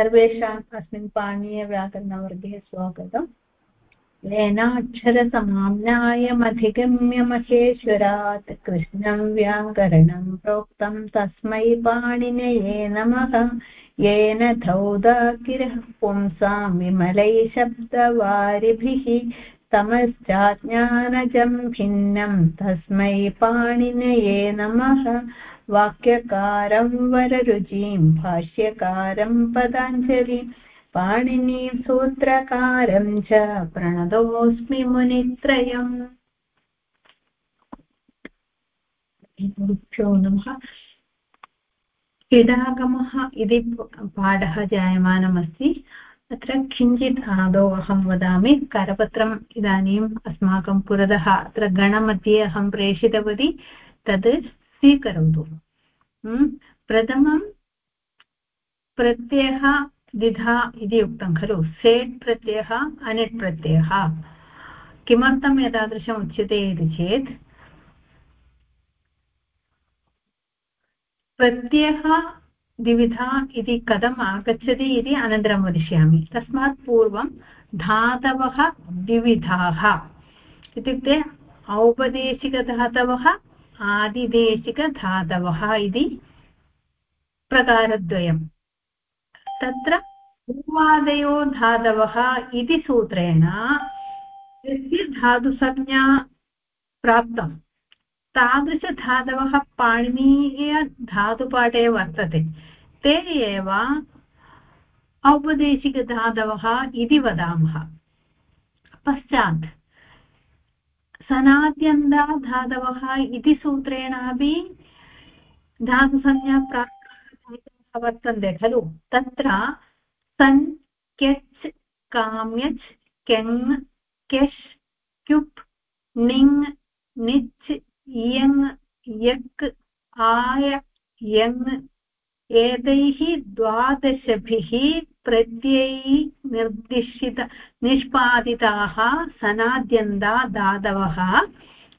सर्वेषाम् अस्मिन् पाणीयव्याकरणवर्गे स्वागतम्। येनाक्षरसमाम्नायमधिगम्य महेश्वरात् कृष्णं व्याकरणं प्रोक्तं तस्मै पाणिनये नमः। येन धौदाकिरः पुंसां विमलैः शब्दवारिभिः तमश्चाज्ञानजं भिन्नं तस्मै पाणिनये नमः। वाक्यकारं वररुचिं, भाष्यकारं पदाञ्जलिं, पाणिनीं सूत्रकारं च प्रणतोऽस्मि मुनित्रयम्। गुरुभ्यो नमः। इडागमः इति पाठः जायमानमस्ति, अत्र किञ्चित् आदौ अहं वदामि, करपत्रम् इदानीम् अस्माकं पुरतः अत्र गणमध्ये अहं प्रेषितवती तद् स्वीकरोतु प्रथमं प्रत्ययः द्विधा इति उक्तं खलु। सेट् प्रत्ययः, अनिट् प्रत्ययः। किमर्थम् एतादृशम् उच्यते इति चेत्, प्रत्ययः द्विविधा इति कथम् आगच्छति इति अनन्तरं वदिष्यामि। तस्मात् पूर्वं धातवः द्विविधाः। इत्युक्ते औपदेशिकधातवः आदिदेशिकधातवः इति प्रकारद्वयम्। तत्र पूर्वादयो धातवः इति सूत्रेण यस्य धातुसंज्ञा प्राप्तं। तादृशधातवः पाणिनीयधातुपाठे वर्तते। ते एव औपदेशिकधातवः इति वदामः। पश्चात् सनाद्यन्ता धातवः इति सूत्रेणापि धातुसंज्ञा प्राप्ताः वर्तन्ते, खलु? तत्र सन्, केच्, काम्यच्, केङ्, केश्, क्युप् णिङ् निच्, इयङ्, यक्, आय, यङ् एतैः द्वादशभिः प्रत्ययैः निर्दिशित निष्पादिताः सनाद्यन्ता धातवः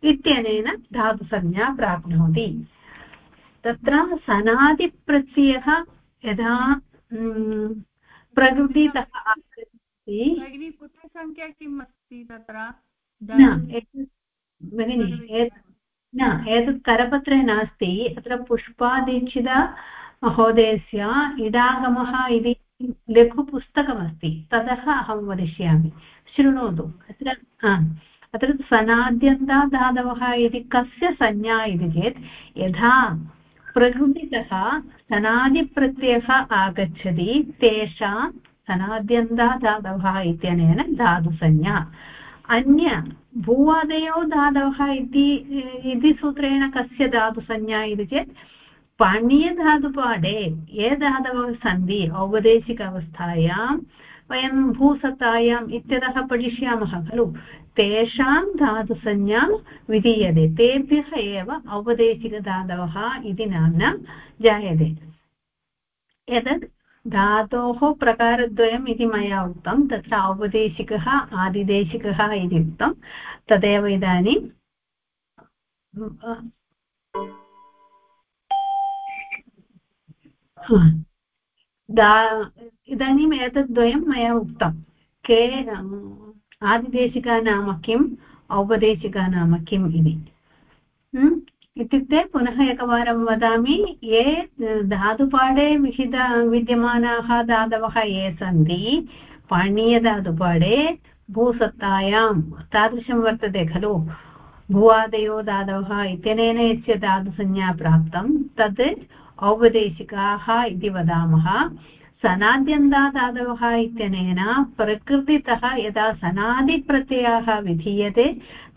इत्यनेन धातुसंज्ञा प्राप्नोति। तत्र सनादिप्रत्ययः यदा प्रकृतितः आगच्छति। पुटसङ्ख्या किम् अस्ति तत्र? भगिनि न एतत् करपत्रे नास्ति। अत्र पुष्पादीक्षित महोदयस्य इडागमः इति लघुपुस्तकमस्ति, ततः अहं वदिष्यामि। शृणोतु, अत्र अत्र सनाद्यन्ता धातवः इति, कस्य संज्ञा इति चेत्, यथा प्रकृतितः सनादिप्रत्ययः आगच्छति, तेषां सनाद्यन्ता धातवः इत्यनेन धातुसंज्ञा। अन्य भूवादयो धातवः इति सूत्रेण कस्य धातुसंज्ञा इति चेत् पाणीयधातुपाठे ये धातवः सन्ति औपदेशिक अवस्थायां वयं भूसत्तायाम् इत्यतः पठिष्यामः खलु तेषां धातुसंज्ञा विधीयते तेभ्यः एव औपदेशिकधातवः इति नाम्ना जायते एतत् धातोः प्रकारद्वयम् इति मया उक्तं तत्र औपदेशिकः आदिदेशिकः इति उक्तं तदेव इदानीं इदानीम् एतद्द्वयं मया उक्तं, के आदिदेशिका नाम किम्, औपदेशिका नाम किम् इति। इत्युक्ते पुनः एकवारं वदामि, ये धातुपाठे विहित विद्यमानाः धातवः ये सन्ति, पाणीयधातुपाठे भूसत्तायां, तादृशं वर्तते खलु। भुवादयो धातवः इत्यनेन यस्य धातुसंज्ञा प्राप्तं, तत् औपदेशिकाः इति वदामः। सनाद्यन्तादादवः इत्यनेन प्रकृतितः यदा सनादिप्रत्ययः विधीयते,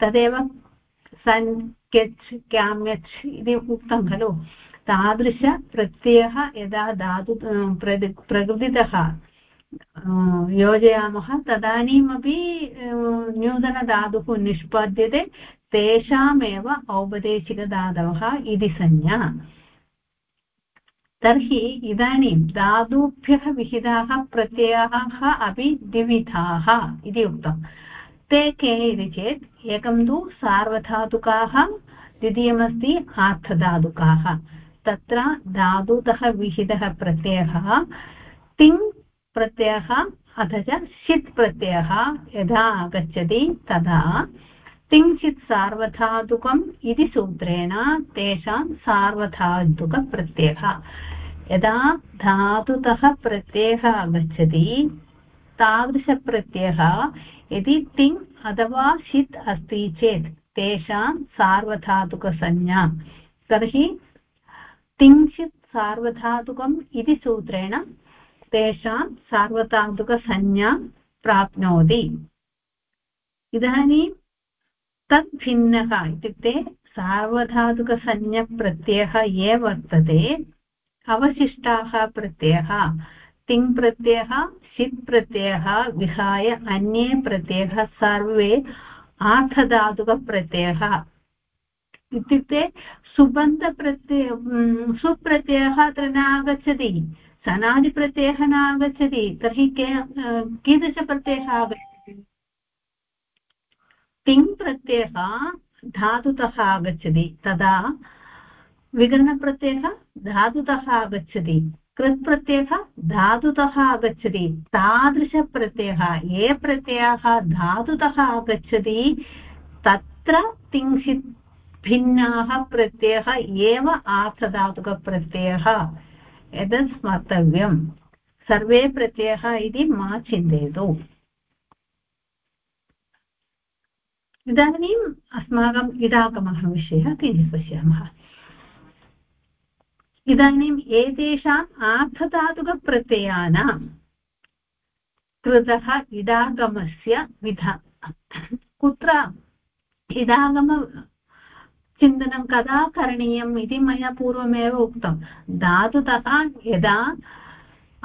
तदेव सन् केच् क्याम्यच् इति उक्तं खलु। तादृशप्रत्ययः यदा धातु प्रकृतितः योजयामः, तदानीमपि नूतनधातुः निष्पद्यते, तेषामेव औपदेशिकधातवः इति संज्ञा। तर्हि इदानीं धातुभ्यः विहिताः प्रत्ययाः अपि द्विविधाः इति उक्तं। ते के इति चेत्, एकं तु सार्वधातुकाः, द्वितीयमस्ति आर्थधातुकाः। तत्र धातुतः विहितः प्रत्ययः, तिङ् प्रत्ययः, अथ च षित् प्रत्ययः यदा आगच्छति तदा तिङ्क्षित् सार्वधातुकम् इति सूत्रेण तेषां सार्वधातुकप्रत्ययः। यदा धातुतः प्रत्ययः आगच्छति, तादृशप्रत्ययः यदि तिङ् अथवा षित् अस्ति चेत् तेषां सार्वधातुकसंज्ञा। तर्हि तिङ्क्षित् सार्वधातुकम् इति सूत्रेण तेषां सार्वधातुकसंज्ञा प्राप्नोति। इदानीं तत् भिन्नः इत्युक्ते सार्वधातुकसंज्ञप्रत्ययः ये वर्तते अवशिष्टाः प्रत्ययः, तिङ् प्रत्ययः, षित् प्रत्ययः, विहाय अन्ये प्रत्ययः, सर्वे आर्थधातुकप्रत्ययः। इत्युक्ते सुबन्धप्रत्यय सुप्रत्ययः अत्र न आगच्छति सनादिप्रत्ययः न आगच्छति तर्हि के कीदृशप्रत्ययः आगच्छति? तिङ् प्रत्ययः धातुतः आगच्छति, तदा विकरणप्रत्ययः धातुतः आगच्छति कृत् प्रत्ययः धातुतः आगच्छति, तादृशप्रत्ययः ये प्रत्ययाः धातुतः आगच्छति, तत्र तिंशित् भिन्नाः प्रत्ययः एव आर्थधातुकप्रत्ययः। एतत् स्मर्तव्यम्। सर्वे प्रत्ययः इति मा चिन्तयतु। इदानीम् अस्माकम् इडागमः विषयः किञ्चित् पश्यामः। इदानीम् एतेषाम् आर्थधातुकप्रत्ययानां कृतः इडागमस्य विधा कुत्र इडागम चिन्तनं कदा करणीयम् इति मया पूर्वमेव उक्तं। धातुतः यदा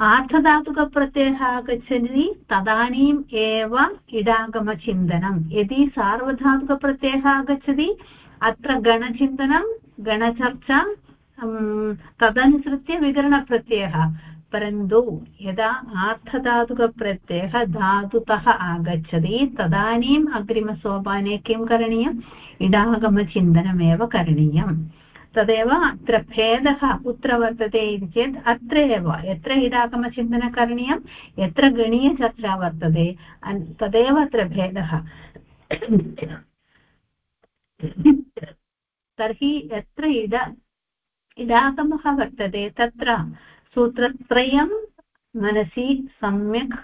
आर्थधातुकप्रत्ययः आगच्छति, तदानीम् एव इडागमचिन्तनं यदि सार्वधातुकप्रत्ययः आगच्छति, अत्र गणचिन्तनं, गणचर्चा तदनुसृत्य विकरणप्रत्ययः। परन्तु यदा आर्थधातुकप्रत्ययः धातुतः आगच्छति, तदानीम् अग्रिमसोपाने किं करणीयम्? इडागमचिन्तनमेव करणीयम्। तदेव अत्र भेदः कुत्र वर्तते इति चेत् अत्र एव। यत्र इडागमचिन्तनं करणीयं यत्र गणीयचर्चा वर्तते तदेव अत्र भेदः। तर्हि यत्र इड इडागमः वर्तते तत्र सूत्रत्रयं मनसि सम्यक्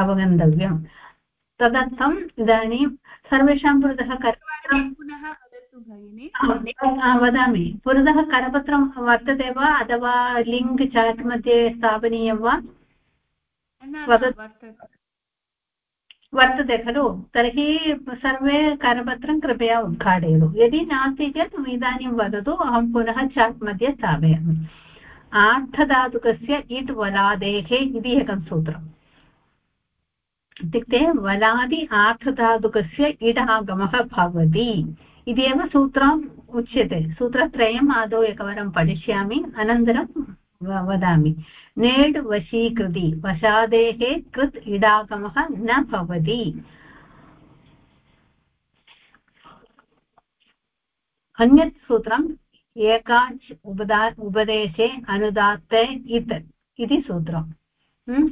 अवगन्तव्यं तदर्थम् इदानीं सर्वेषां पुरतः करपत्रं पुनः वदामि। पुरतः करपत्रं वर्तते वा अथवा लिङ्क् चाट् मध्ये स्थापनीयं वा? वर्तते खलु तर्हि सर्वे करपत्रं कृपया उद्घाटयतु यदि नास्ति चेत् इदानीं वदतु अहं पुनः चाट् मध्ये स्थापयामि आर्थधातुकस्य इट् वलादेः इति एकं सूत्रम् इत्युक्ते वलादि आर्थधातुकस्य इडागमः भवति इत्येव सूत्रम् उच्यते सूत्रत्रयम् आदौ एकवारं पठिष्यामि अनन्तरं वदामि नेड् वशीकृति, वशादेः कृत् इडागमः न भवति। अन्यत् सूत्रम् एकाच् उपदा उपदेशे अनुदात्ते इत् इति सूत्रम्।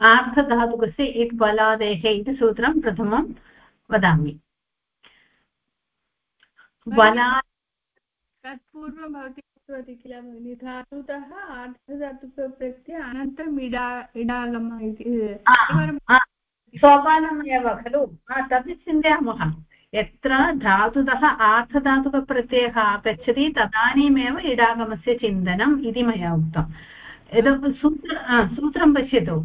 आर्थधातुकस्य इट् बलादेः इति सूत्रं प्रथमं वदामि। बला तत्पूर्वं भवती उक्तवती किल भगिनि धातुतः आर्थधातुकप्रत्यय अनन्तरम् इडा इडागम इति सोपानम् एव खलु। तद् चिन्तयामः। यत्र धातुतः आर्थधातुकप्रत्ययः आगच्छति तदानीमेव इडागमस्य चिन्तनम् इति मया उक्तम् एतत् सूत्र सूत्रं पश्यतु।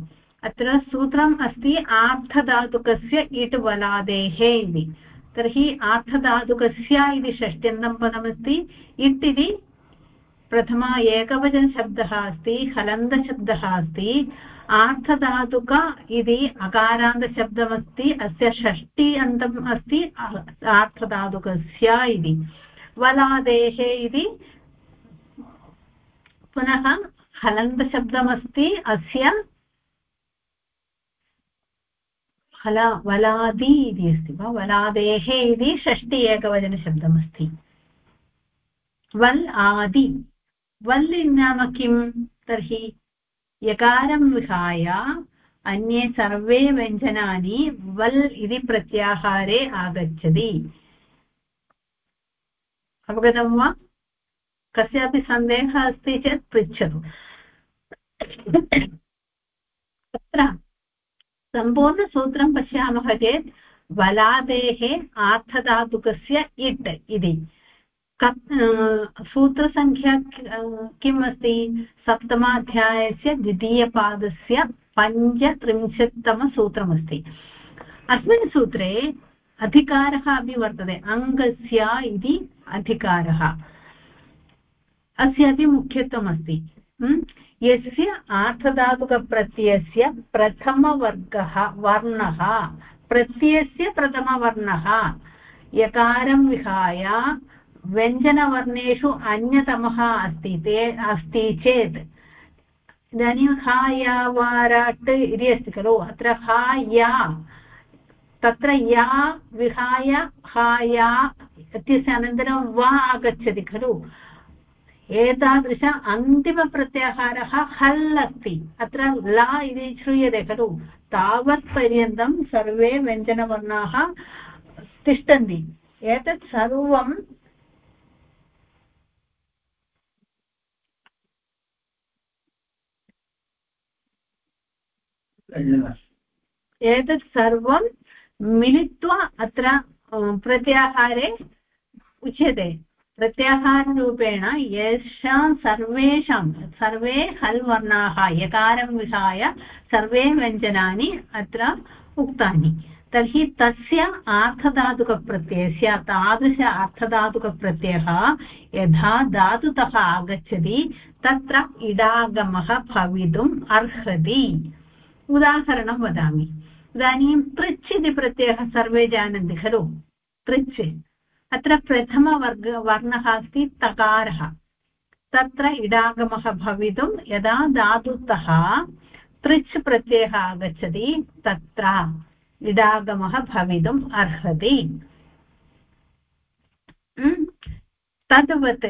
अत्र सूत्रम् अस्ति आर्थधातुकस्य इट् वलादेः इति। तर्हि आर्थधातुकस्य इति षष्ट्यन्तं पदमस्ति इट् इति प्रथमा एकवचनशब्दः अस्ति, हलन्तशब्दः अस्ति। आर्थधातुक इति अकारान्तशब्दमस्ति, अस्य षष्टि अन्तम् अस्ति आर्थधातुकस्य इति। वलादेः इति पुनः हलन्तशब्दमस्ति, अस्य हल वलादि इति अस्ति वा? वलादेः इति षष्टि एकवचनशब्दमस्ति। वल् आदि। वल् नाम किं तर्हि यकारं विहाय अन्ये सर्वे व्यञ्जनानि वल् इति प्रत्याहारे आगच्छति। अवगतं वा? कस्यापि सन्देहः अस्ति चेत् पृच्छतु। तत्र सम्पूर्णसूत्रं पश्यामः चेत् वलादेः आर्थधातुकस्य इट् इति। सूत्रसङ्ख्या किम् अस्ति? सप्तमाध्यायस्य द्वितीयपादस्य पञ्चत्रिंशत्तमसूत्रमस्ति। अस्मिन् सूत्रे अधिकारः अपि वर्तते, अङ्गस्य इति अधिकारः। अस्यापि मुख्यत्वमस्ति। यस्य आर्थधातुकप्रत्ययस्य प्रथमवर्गः, वर्णः। प्रत्ययस्य प्रथमवर्णः। यकारं विहाय व्यञ्जनवर्णेषु अन्यतमः अस्ति ते, अस्ति चेत्। इदानीं हा या वाराट् इति अस्ति खलु। अत्र हा या तत्र या, विहाय हा या इत्यस्य अनन्तरं वा आगच्छति खलु। एतादृश अन्तिमप्रत्याहारः हल् अस्ति। अत्र ला इति श्रूयते खलु। तावत्पर्यन्तं सर्वे व्यञ्जनवर्णाः तिष्ठन्ति। एतत् सर्वं एतत् सर्वं मिलित्वा अत्र प्रत्याहारे उच्यते। प्रत्याहाररूपेण येषां सर्वेषां, सर्वे हल् वर्णाः यकारं विहाय सर्वे व्यञ्जनानि अत्र उक्तानि। तर्हि तस्य आर्थधातुकप्रत्ययस्य तादृश अर्थधातुकप्रत्ययः यथा धातुतः आगच्छति, तत्र इडागमः भवितुम् अर्हति। उदाहरणं वदामि। इदानीं पृच् इति प्रत्ययः सर्वे जानन्ति खलु? पृच् अत्र प्रथमवर्ग, वर्णः अस्ति तकारः। तत्र इडागमः भवितुं यदा धातुतः पृच् प्रत्ययः आगच्छति, तत्र इडागमः भवितुम् अर्हति। तद्वत्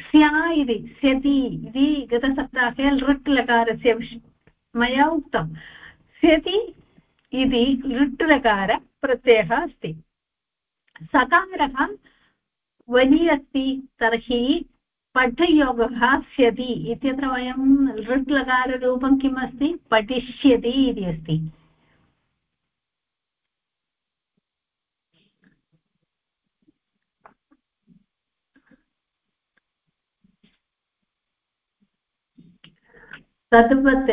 स्या इति, स्यति इति गतसप्ताहे लृट् लकारस्य मया उक्तं। स्यति इति लृट् लकारप्रत्ययः अस्ति। सकारः वनि अस्ति तर्हि पठयोगः स्यति इत्यत्र वयं लृट् लकाररूपं किम् अस्ति पठिष्यति इति अस्ति। तद्वत्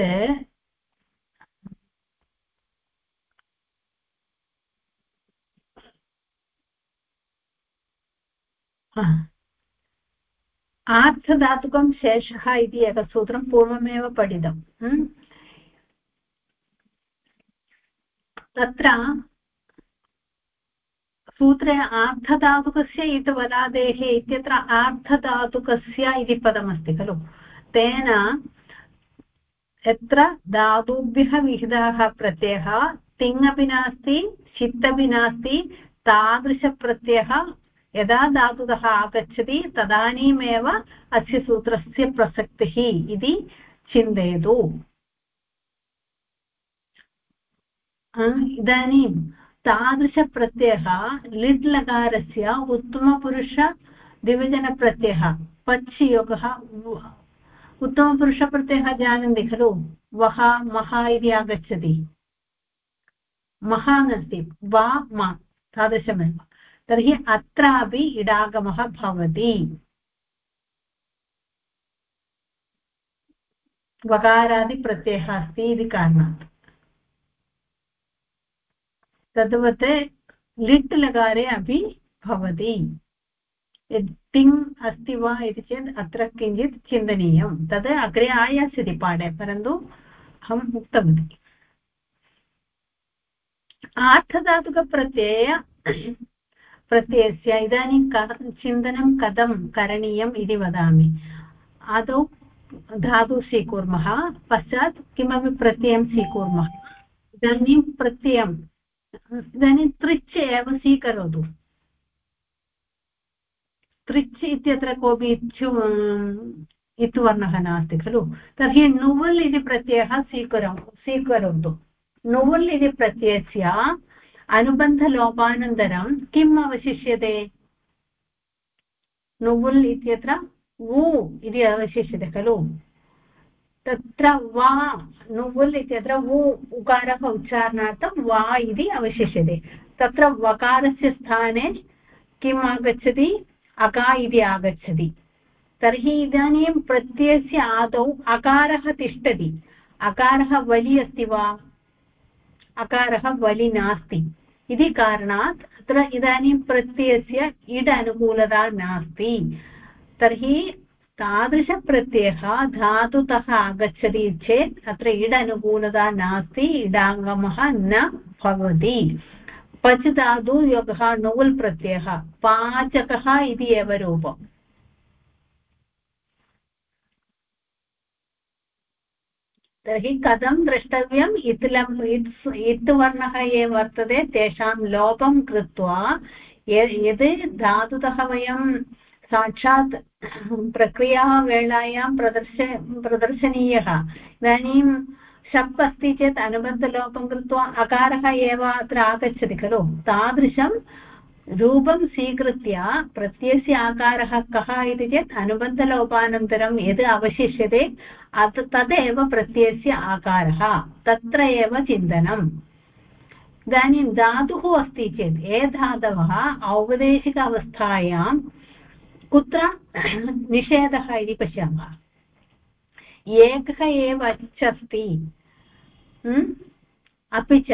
आर्थधातुकं शेषः इति एकसूत्रं पूर्वमेव पठितम् तत्र सूत्रे आर्थधातुकस्य इति वलादेः इत्यत्र आर्थधातुकस्य इति पदमस्ति खलु. तेन यत्र धातुभ्यः विहितः प्रत्ययः, तिङ् अपि नास्ति चित् अपि नास्ति, तादृशप्रत्ययः यदा धातुतः आगच्छति तदानीमेव अस्य सूत्रस्य प्रसक्तिः इति चिन्तयतु। इदानीं तादृशप्रत्ययः लिड् लकारस्य उत्तमपुरुषद्विवचनप्रत्ययः पच् योगः उत्तमपुरुषप्रत्ययः जानन्ति खलु? वः, मः इति आगच्छति। महान् अस्ति वा, मा, तादृशमेव। तर्हि अत्रापि इडागमः भवति। वकारादिप्रत्ययः अस्ति इति कारणात्। तद्वत् लिट् लकारे अपि भवति। तिङ् अस्ति वा इति चेत् अत्र किञ्चित् चिन्तनीयं। तद् अग्रे आयास्यति पाठे, परन्तु अहम् उक्तवती। आर्थधातुकप्रत्यय प्रत्ययस्य इदानीं चिन्तनं कथं करणीयम् इति वदामि। आदौ धातु स्वीकुर्मः, पश्चात् किमपि प्रत्ययं स्वीकुर्मः। इदानीं प्रत्ययम् इदानीं तृच् एव स्वीकरोतु। तृच् इत्यत्र कोऽपि इच्छु इत्वर्णः नास्ति खलु। तर्हि नुवल् इति प्रत्ययः स्वीकरो, स्वीकरोतु। नुवल् इति प्रत्ययस्य अनुबन्धलोपानन्तरं किम् अवशिष्यते? नुवुल् इत्यत्र उ इति अवशिष्यते खलु। तत्र वा नुवुल् इत्यत्र उ उकारः उच्चारणार्थं वा इति अवशिष्यते। तत्र वकारस्य स्थाने किम् आगच्छति? अका इति आगच्छति। तर्हि इदानीं प्रत्ययस्य आदौ अकारः तिष्ठति। अकारः वलि अस्ति वा? अकारः वलि नास्ति। इति कारणात् अत्र इदानीं प्रत्ययस्य इड् अनुकूलता नास्ति। तर्हि तादृशप्रत्ययः धातुतः आगच्छति चेत् अत्र इड् अनुकूलता नास्ति, इडाङ्गमः न भवति। पच् धातु योगः नोवल् प्रत्ययः, पाचकः इति एव रूपम्। तर्हि कथं द्रष्टव्यम्? इत् लम् इत् इत् वर्णः ये वर्तते, तेषां लोपं कृत्वा यद् धातुतः वयं साक्षात् प्रक्रियावेलायां प्रदर्श, प्रदर्शनीयः। इदानीं शप् अस्ति चेत् अनुबन्धलोपं कृत्वा अकारः एव अत्र आगच्छति खलु। तादृशं रूपं स्वीकृत्य प्रत्ययस्य आकारः कः इति चेत् अनुबन्धलोपानन्तरं यद् अवशिष्यते तदेव प्रत्ययस्य आकारः, तत्र एव चिन्तनम्। इदानीं धातुः अस्ति चेत् ये धातवः औपदेशिक अवस्थायां कुत्र निषेधः इति पश्यामः। एकः एव अच् अस्ति। अपि च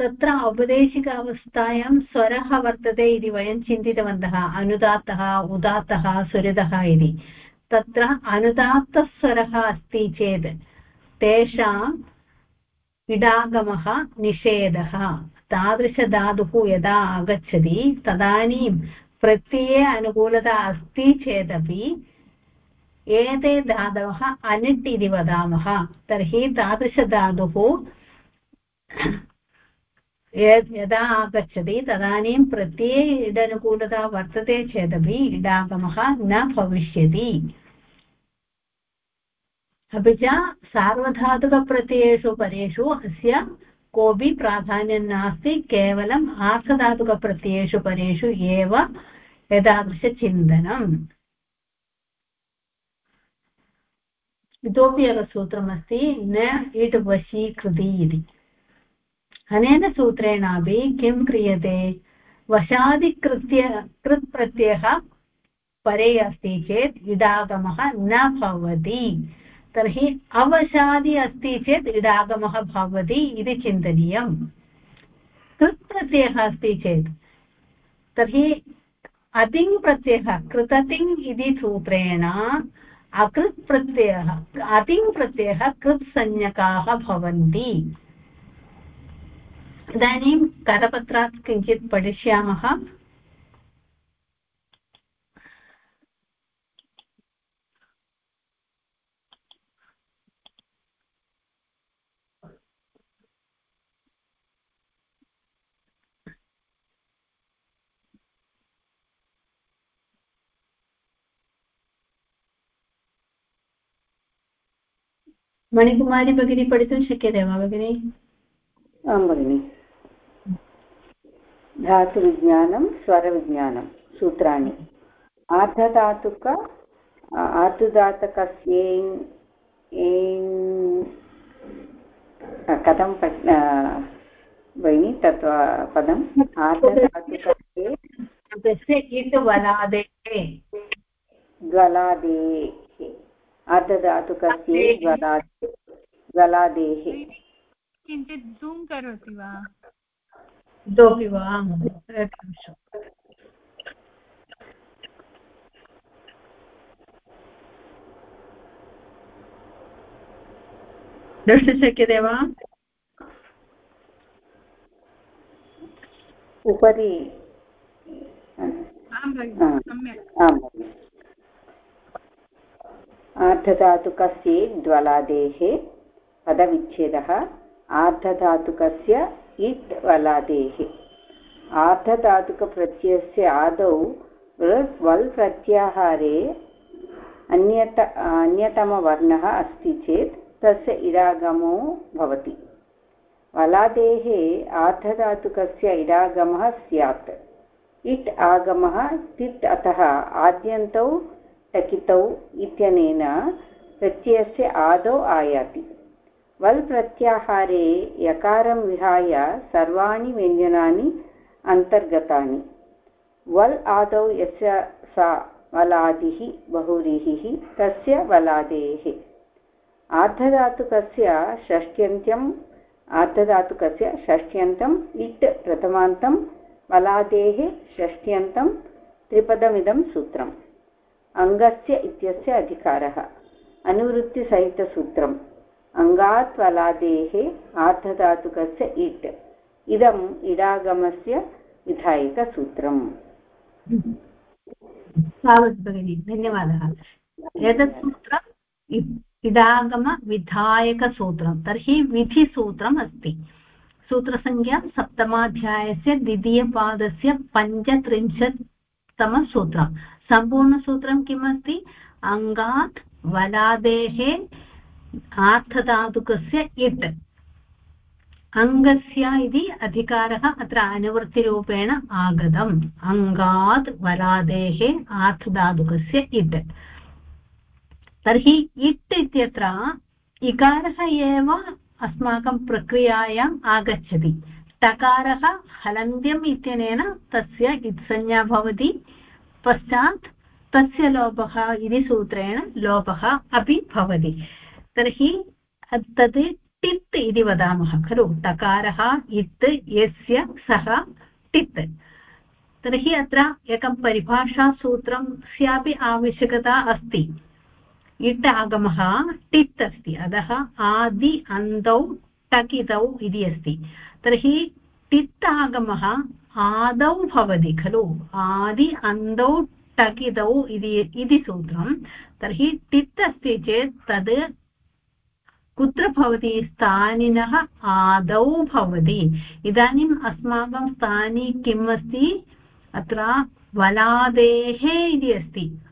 तत्र औपदेशिक अवस्थायां स्वरः वर्तते इति वयं चिन्तितवन्तः। अनुदात्तः, उदात्तः, सुहृदः इति। तत्र अनुदात्तस्वरः अस्ति चेत् तेषाम् इडागमः निषेधः। तादृशधातुः यदा आगच्छति, तदानीं प्रत्यये अनुकूलता अस्ति चेदपि एते धातवः अनिट् इति वदामः। तर्हि तादृशधातुः यदा आगच्छति तदानीं प्रत्यये इडनुकूलता वर्तते चेदपि इडागमः न भविष्यति। अपि च सार्वधातुकप्रत्ययेषु परेषु अस्य कोऽपि प्राधान्यं नास्ति, केवलम् आर्थधातुकप्रत्ययेषु परेषु एव एतादृशचिन्तनम् इतोपि एकसूत्रमस्ति, न इट् वशीकृति इति। अनेन सूत्रेणापि किं क्रियते? वशादिकृत्य कृत् प्रत्ययः परे अस्ति चेत् इडागमः न भवति। तर्हि अवशादि अस्ति चेत् इडागमः भवति इति चिन्तनीयम्। कृत् प्रत्ययः अस्ति चेत्। तर्हि अतिङ् कृततिङ् इति सूत्रेण अकृत् प्रत्ययः अतिङ् प्रत्ययः कृत् भवन्ति। इदानीं करपत्रात् किञ्चित् पठिष्यामः। मणिकुमारी भगिनी पठितुं शक्यते वा भगिनी? आं भगिनि। धातुविज्ञानं स्वरविज्ञानं सूत्राणि। आर्धधातुक आर्धधातकस्य कथं भगिनि तत् पदम् आर्धधातुकस्य ज्वलादेः आर्धधातुकस्य ज्वलादे ज्वलादेः किञ्चित् जूम् करोति वा? इतोपि वा एकनिमिषम्। द्रष्टुं शक्यते वा? उपरि। आर्धधातुकस्य द्वलादेः पदविच्छेदः आर्धधातुकस्य इट् वलादेः आर्धधातुकप्रत्ययस्य आदौ वल् प्रत्याहारे अन्यत, अन्यतमवर्णः अस्ति चेत् तस्य इडागमो भवति। वलादेः आर्धधातुकस्य इडागमः स्यात्। इट् आगमः तिट् अतः आद्यन्तौ टकितौ इत्यनेन प्रत्ययस्य आदौ आयाति। वल् प्रत्याहारे यकारं विहाय सर्वाणि व्यञ्जनानि अन्तर्गतानि। वल् आदौ यस्य सा वलादिः बहुव्रीहिः तस्य वलादेः। आर्धधातुकस्य षष्ट्यन्त्यम्, आर्धधातुकस्य षष्ट्यन्तम् इट् प्रथमान्तं, वलादेः षष्ट्यन्तं, त्रिपदमिदं सूत्रम्। अङ्गस्य इत्यस्य अधिकारः। अनुवृत्तिसहितसूत्रम्। अङ्गात् वलादेः आर्धधातुकस्य इट्। इदम् इडागमस्य विधायकसूत्रम्। तावत् भगिनि, धन्यवादः। एतत् सूत्रम् इडागमविधायकसूत्रं, तर्हि विधिसूत्रम् अस्ति। सूत्रसङ्ख्या सप्तमाध्यायस्य द्वितीयपादस्य पञ्चत्रिंशत्तमसूत्रं सम्पूर्णसूत्रं किम् अस्ति अङ्गात् वलादेः आर्थधातुकस्य इट्. अङ्गस्य इति अधिकारः अत्र अनुवृत्तिरूपेण आगतम्. अङ्गात् वलादेः आर्थधातुकस्य इट्. तर्हि इट् इत्यत्र इकारः एव अस्माकं प्रक्रियायाम् आगच्छति. टकारः हलन्त्यम् इत्यनेन तस्य इत्संज्ञा भवति. पश्चात् तस्य लोपः इति सूत्रेण लोपः अपि भवति. तर्हि तत् टित् इति वदामः, खलु? टकारः इत्, यस्य, सः, टित्। तर्हि अत्र एकं परिभाषासूत्रस्यापि आवश्यकता अस्ति। इट् आगमः, टित् अस्ति। अतः आदि अन्तौ टकितौ इति अस्ति। तर्हि टित् आगमः आदौ भवति, खलु? आदि अन्तौ टकितौ इति सूत्रं। तर्हि टित् अस्ति चेत् तद् कुत्र भवति? स्थानिनः आदौ भवति। इदानीम् अस्माकं स्थाने किम् अस्ति? अत्र वलादेः इति अस्ति।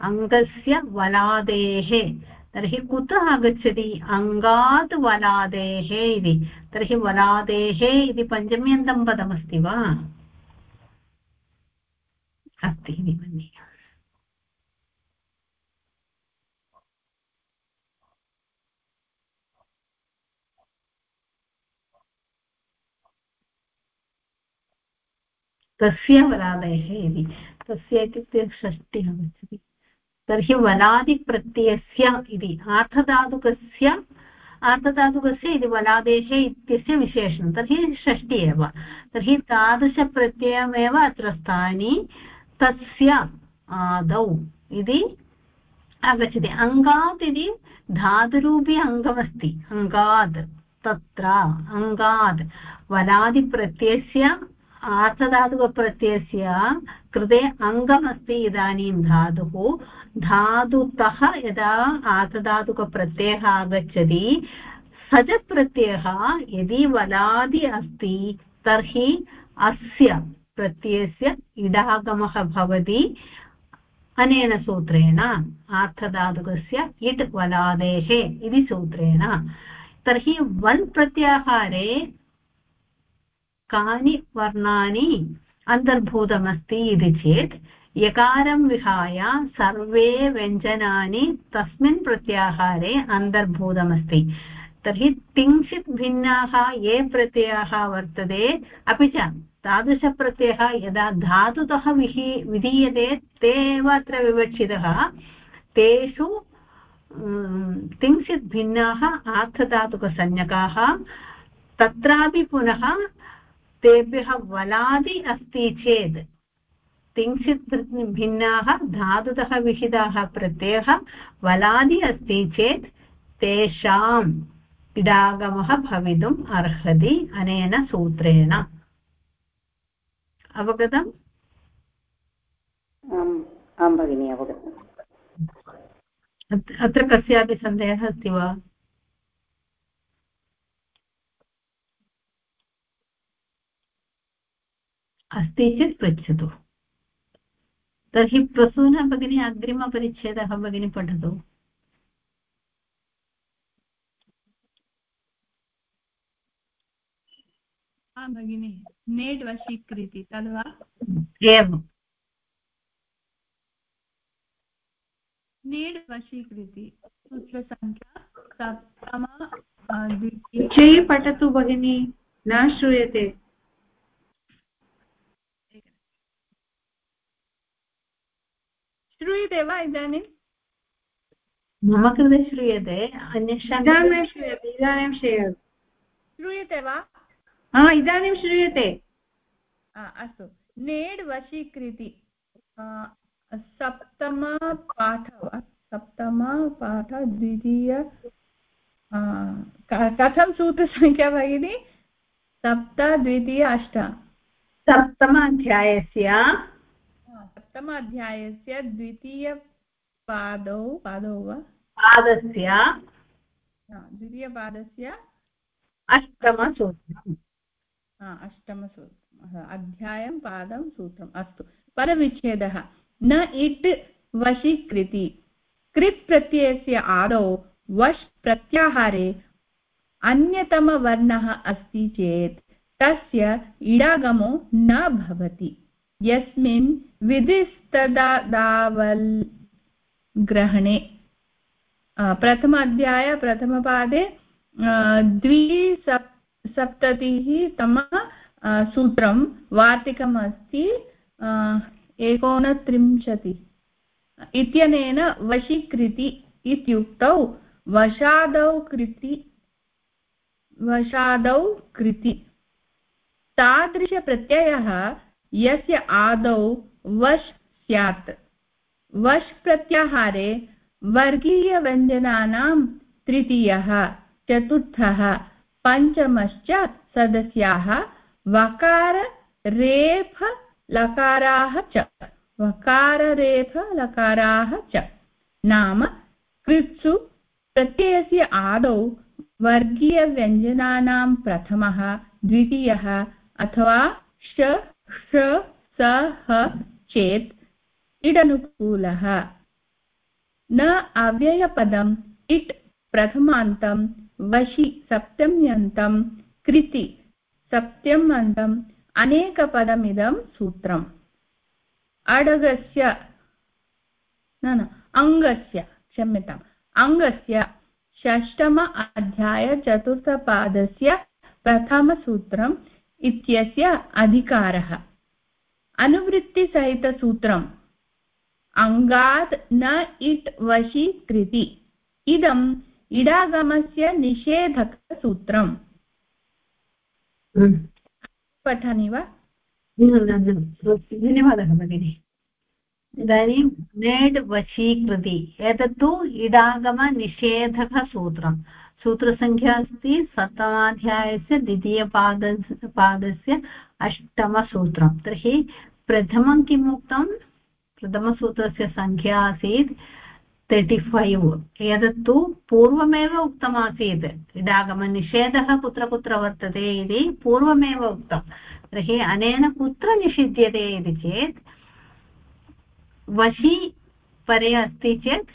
अङ्गस्य वलादेः। तर्हि कुतः आगच्छति? अङ्गात् वलादेः इति। तर्हि वलादेः इति पञ्चम्यन्तं पदमस्ति वा? अस्ति इति मन्ये। तस्य वलादयः इति। तस्य इत्युक्ते षष्टिः आगच्छति। तर्हि वलादिप्रत्ययस्य इति आर्थधातुकस्य आर्थधातुकस्य इति वलादेः इत्यस्य विशेषणं। तर्हि षष्टि एव। तर्हि तादृशप्रत्ययमेव अत्र स्थानि तस्य आदौ इति आगच्छति। अङ्गात् इति धातुरूपी अङ्गमस्ति। अङ्गात्, तत्र अङ्गात्। वलादिप्रत्ययस्य आर्थधातुकप्रत्ययस्य कृते अङ्गमस्ति इदानीं धातुः। धातुतः यदा आर्थधातुकप्रत्ययः आगच्छति स च प्रत्ययः यदि वलादि अस्ति, तर्हि अस्य प्रत्ययस्य इडागमः भवति। अनेन सूत्रेण आर्थधातुकस्य इट् वलादेः इति सूत्रेण। तर्हि वन् प्रत्याहारे कानि वर्णानि अन्तर्भूतमस्ति इति चेत् यकारं विहाय सर्वे व्यञ्जनानि तस्मिन् प्रत्याहारे अन्तर्भूतमस्ति। तर्हि किञ्चित् भिन्नाः ये प्रत्ययाः वर्तते, अपि च तादृशप्रत्ययः यदा धातुतः विहि, विधीयते, ते एव अत्र विवक्षितः। तेषु किञ्चित् भिन्नाः आर्थधातुकसंज्ञकाः, तत्रापि पुनः तेभ्यः वलादि अस्ति चेत् किञ्चित् भिन्नाः धातुतः विहिताः प्रत्ययः वलादि अस्ति चेत् तेषाम् इडागमः भवितुम् अर्हति अनेन सूत्रेण। अवगतम्? आम् आं भगिनि अवगतम्। अत्र कस्यापि सन्देहः अस्ति वा? अस्ति चेत् पृच्छतु। तर्हि प्रसूना भगिनी अग्रिमपरिच्छेदः भगिनी पठतु। भगिनि नेड् वशीकृति तद्वा? एवम्। नेड् वशीकृति सूत्रसङ्ख्या सप्तम पठतु भगिनि न श्रूयते। श्रूयते वा इदानीं? मम कृते श्रूयते अन्येषां श्रूयते। इदानीं श्रूयते। श्रूयते वा? हा इदानीं श्रूयते। अस्तु। नेड् वशीकृति सप्तमपाठ वा? सप्तमपाठ द्वितीय कथं सूत्रसङ्ख्या भगिनि? सप्त द्वितीय अष्ट। सप्तम अध्यायस्य सप्तम अध्यायस्य द्वितीयपादौ पादौ वा? पादस्य द्वितीयपादस्य अष्टमसूत्रम्। अष्टमसूत्रम्। अध्यायं पादं सूत्रम्। अस्तु परविच्छेदः। न इट् वशीकृति। कृत् प्रत्ययस्य आदौ वश् प्रत्याहारे अन्यतमवर्णः अस्ति चेत् तस्य इडागमो न भवति। यस्मिन् विधिस्तदावल् ग्रहणे प्रथम अध्याय प्रथमपादे द्विसप् सप्ततिः तम सूत्रं, वार्तिकम् अस्ति एकोनत्रिंशति। इत्यनेन वशीकृति इत्युक्तौ वशादौ कृति वशादौ कृति। तादृशप्रत्ययः यस्य आदौ वश् स्यात् वश् प्रत्याहारे वर्गीयव्यञ्जनानां तृतीयः, चतुर्थः पञ्चमश्च सदस्याः वकाररेफ लकाराः च। वकाररेफ लकाराः च। नाम कृत्सु प्रत्ययस्य आदौ वर्गीयव्यञ्जनानां प्रथमः, द्वितीयः अथवा श, ष, स, ह चेत् इडनुकूलः न अव्ययपदम् इट् प्रथमान्तं, वशि सप्तम्यन्तं, कृति सप्तम्यन्तम् अनेकपदमिदं सूत्रम्। अडगस्य, न न, अङ्गस्य, क्षम्यताम्। अङ्गस्य षष्टम अध्यायचतुर्थपादस्य प्रथमसूत्रम् इत्यस्य अधिकारः। अनुवृत्तिसहितसूत्रम् अङ्गात् न इट् वशी कृति इदम् इडागमस्य निषेधकसूत्रम्। पठामि वा धन्यवादः भगिनि। इदानीं नेड् वशीकृति एतत्तु इडागमनिषेधः सूत्रं सूत्रसङ्ख्या अस्ति सप्तमाध्यायस्य द्वितीयपाद पादस्य अष्टमसूत्रं तर्हि प्रथमं किम् उक्तं? प्रथमसूत्रस्य सङ्ख्या आसीत् तर्टि फैव् एतत्तु पूर्वमेव उक्तमासीत्. इडागमनिषेधः कुत्र कुत्र वर्तते इति पूर्वमेव उक्तं. तर्हि अनेन कुत्र निषिध्यते इति चेत् वशी परे अस्ति चेत्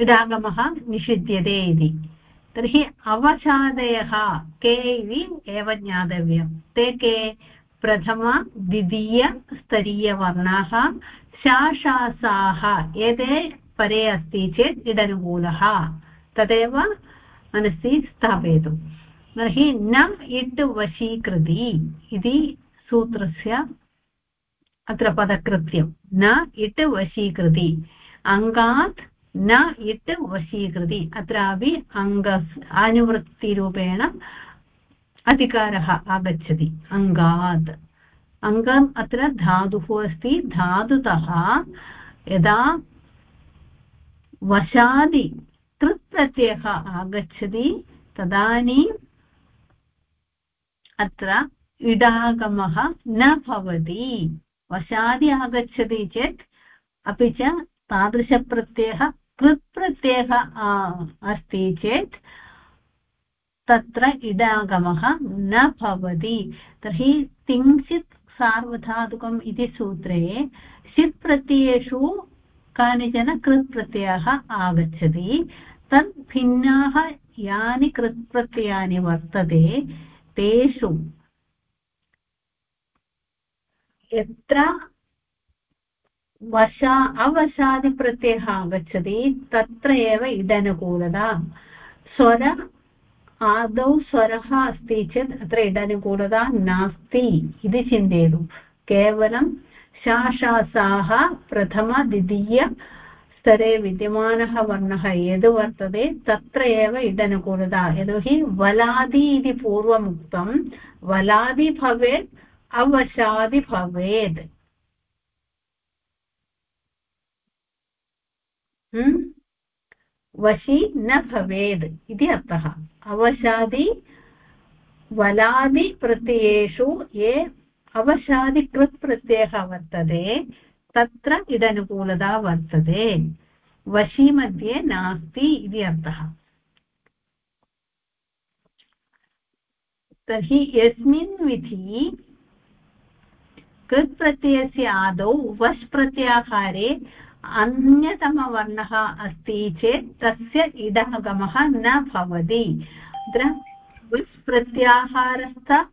इडागमः निषिध्यते इति. तर्हि अवसादयः के इति एव ज्ञातव्यं. ते के? प्रथम द्वितीयस्तरीयवर्णाः शाशासाः एते परे अस्ति चेत् इडनुकूलः तदेव मनसि स्थापयतु। तर्हि न इट् वशीकृति इति सूत्रस्य अत्र पदकृत्यं। न इट् वशीकृति। अङ्गात् न इट् वशीकृति। अत्रापि अङ्गस् अनुवृत्तिरूपेण अधिकारः आगच्छति। अङ्गात्। अङ्गम् अत्र धातुः अस्ति। धातुतः यदा वशादि कृत्प्रत्ययः आगच्छति, तदानीम् अत्र इडागमः न भवति। वशादि आगच्छति चेत् अपि च तादृशप्रत्ययः कृत् प्रत्ययः अस्ति चेत् तत्र इडागमः न भवति। तर्हि तिङ्क्षित् सार्वधातुकम् इति सूत्रे सित् प्रत्ययेषु कानिचन कृत् प्रत्ययाः आगच्छति। तत् भिन्नाः यानि कृत् प्रत्ययानि वर्तते, तेषु यत्र वशा अवसादिप्रत्ययः आगच्छति, तत्र एव इदनुकूलता। स्वर आदौ स्वरः अस्ति चेत् अत्र इदनुकूलता नास्ति इति चिन्तयतु। केवलं शाशासाः प्रथम द्वितीय स्तरे विद्यमानः वर्णः यद् वर्तते तत्र एव इदनुकूलता यतोहि वलादि इति पूर्वम् उक्तं वलादि भवेत्, अवशादि भवेत्। वशी न भवेत् इति अर्थः। अवशादि वलादिप्रत्ययेषु ये अवशादिकृत् प्रत्ययः वर्तते, तत्र इदनुकूलता वर्तते। वशी मध्ये नास्ति इति अर्थः। तर्हि यस्मिन् विधि कृत् आदौ वश् प्रत्याहारे अन्यतमवर्णः अस्ति चेत् तस्य इडागमः न भवति। अत्र वस् प्रत्याहारस्थ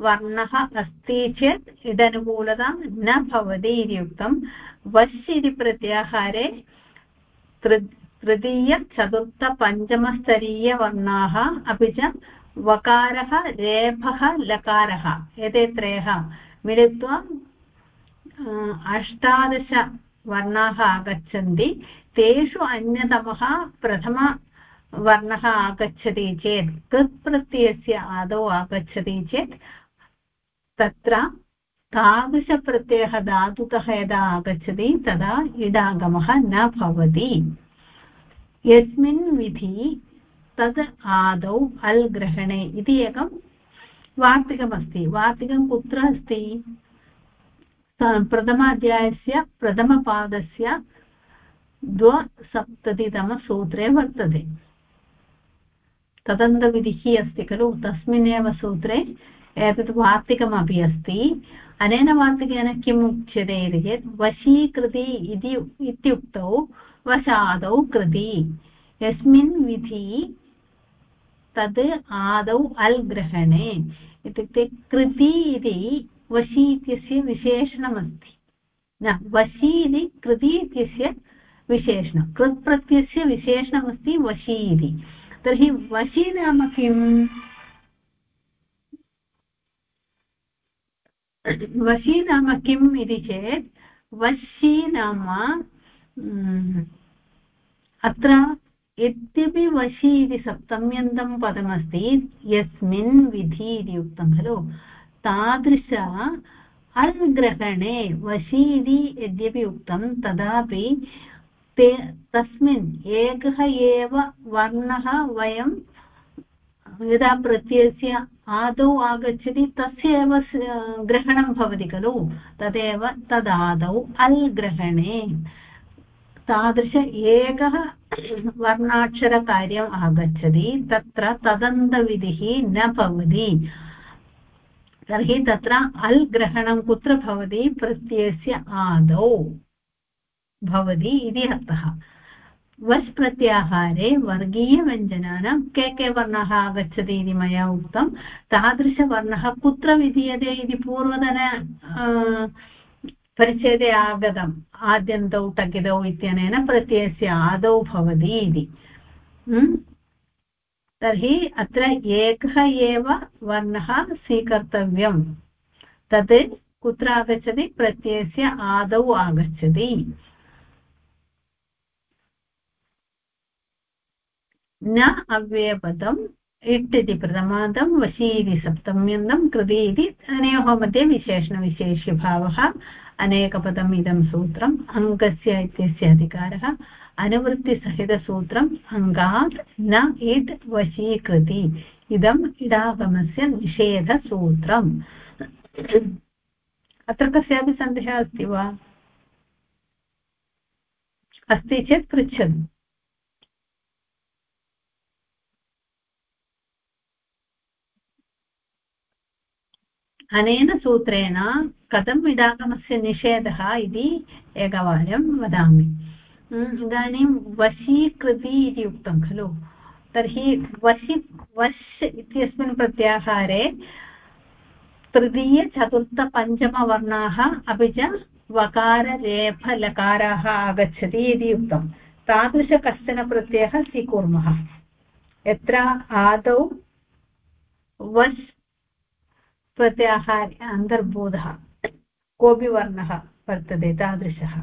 वर्णः अस्ति चेत् इदनुकूलता न भवति इति उक्तं। वश् इति प्रत्याहारे तृ, तृतीयचतुर्थपञ्चमस्तरीयवर्णाः अपि च वकारः रेफः लकारः। एते त्रयः मिलित्वा अष्टादश वर्णाः आगच्छन्ति। तेषु अन्यतमः प्रथमवर्णः आगच्छति चेत् कृत् प्रत्ययस्य आदौ आगच्छति चेत्, तत्र तादृशप्रत्ययः धातुतः यदा आगच्छति, तदा इडागमः न भवति। यस्मिन् विधि तद् आदौ अल् ग्रहणे इति एकं वार्तिकमस्ति। वार्तिकं कुत्र अस्ति? प्रथमाध्यायस्य प्रथमपादस्य द्वसप्ततितमसूत्रे वर्तते। तदन्तविधिः अस्ति खलु, तस्मिन्नेव सूत्रे एतत् वार्तिकमपि अस्ति। अनेन वार्तिकेन किम् उच्यते इति चेत्, वशीकृति इति इत्युक्तौ, वशादौ कृति। यस्मिन् विधि तद् आदौ अल् ग्रहणे इत्युक्ते कृति इति वशी इत्यस्य विशेषणमस्ति। न वशी इति कृति इत्यस्य विशेषणं। कृत्प्रत्ययस्य विशेषणमस्ति वशी इति तर्हि वशी नाम किम्? वशी नाम किम् इति चेत्, वशी नाम अत्र यद्यपि वशी इति सप्तम्यन्तं पदमस्ति, यस्मिन् विधि इति उक्तं खलु? तादृश अनुग्रहणे वशी इति यद्यपि उक्तं, तदापि ते तस्मिन् एकः एव वर्णः वयं यदा प्रत्ययस्य आदौ आगच्छति, तस्य एव ग्रहणं भवति खलु? तदेव तदादौ अल् ग्रहणे तादृश एकः वर्णाक्षरकार्यम् आगच्छति, तत्र तदन्तविधिः न भवति। तर्हि तत्र अल् ग्रहणं कुत्र भवति? प्रत्ययस्य आदौ भवति इति अर्थः। वस् प्रत्याहारे वर्गीयव्यञ्जनानां के के वर्णाः आगच्छति इति मया उक्तं। तादृशवर्णः कुत्र विधीयते इति पूर्वतन परिच्छेदे आगतम्। आद्यन्तौ, टकितौ इत्यनेन प्रत्ययस्य आदौ भवति इति। तर्हि अत्र एकः एव वर्णः स्वीकर्तव्यं तत् कुत्र आगच्छति प्रत्ययस्य आदौ आगच्छति। न अव्ययपदम्, इट् इति प्रथमान्तं वशी इति सप्तम्यन्तं कृति इति अनयोः मध्ये विशेषणविशेष्यभावः। अनेकपदम् इदं सूत्रम् अङ्गस्य इत्यस्य अधिकारः। अनुवृत्तिसहितसूत्रम् अङ्गात् न इट् वशीकृति। इदम् इडागमस्य निषेधसूत्रम् अत्र कस्यापि सन्देहः अस्ति वा? अस्ति चेत् पृच्छतु। अनेन सूत्रेण कथम् इडागमस्य निषेधः इति एकवारं वदामि। इदानीं वशीकृति इति उक्तं, खलु? तर्हि वशि, वश् इत्यस्मिन् प्रत्याहारे तृतीयचतुर्थपञ्चमवर्णाः अपि च वकाररेफलकाराः आगच्छति इति उक्तं। तादृश कश्चन प्रत्ययः स्वीकुर्मः। यत्र आदौ वश् प्रत्याहारे अन्तर्बोधः, कोऽपि वर्णः वर्तते तादृशः।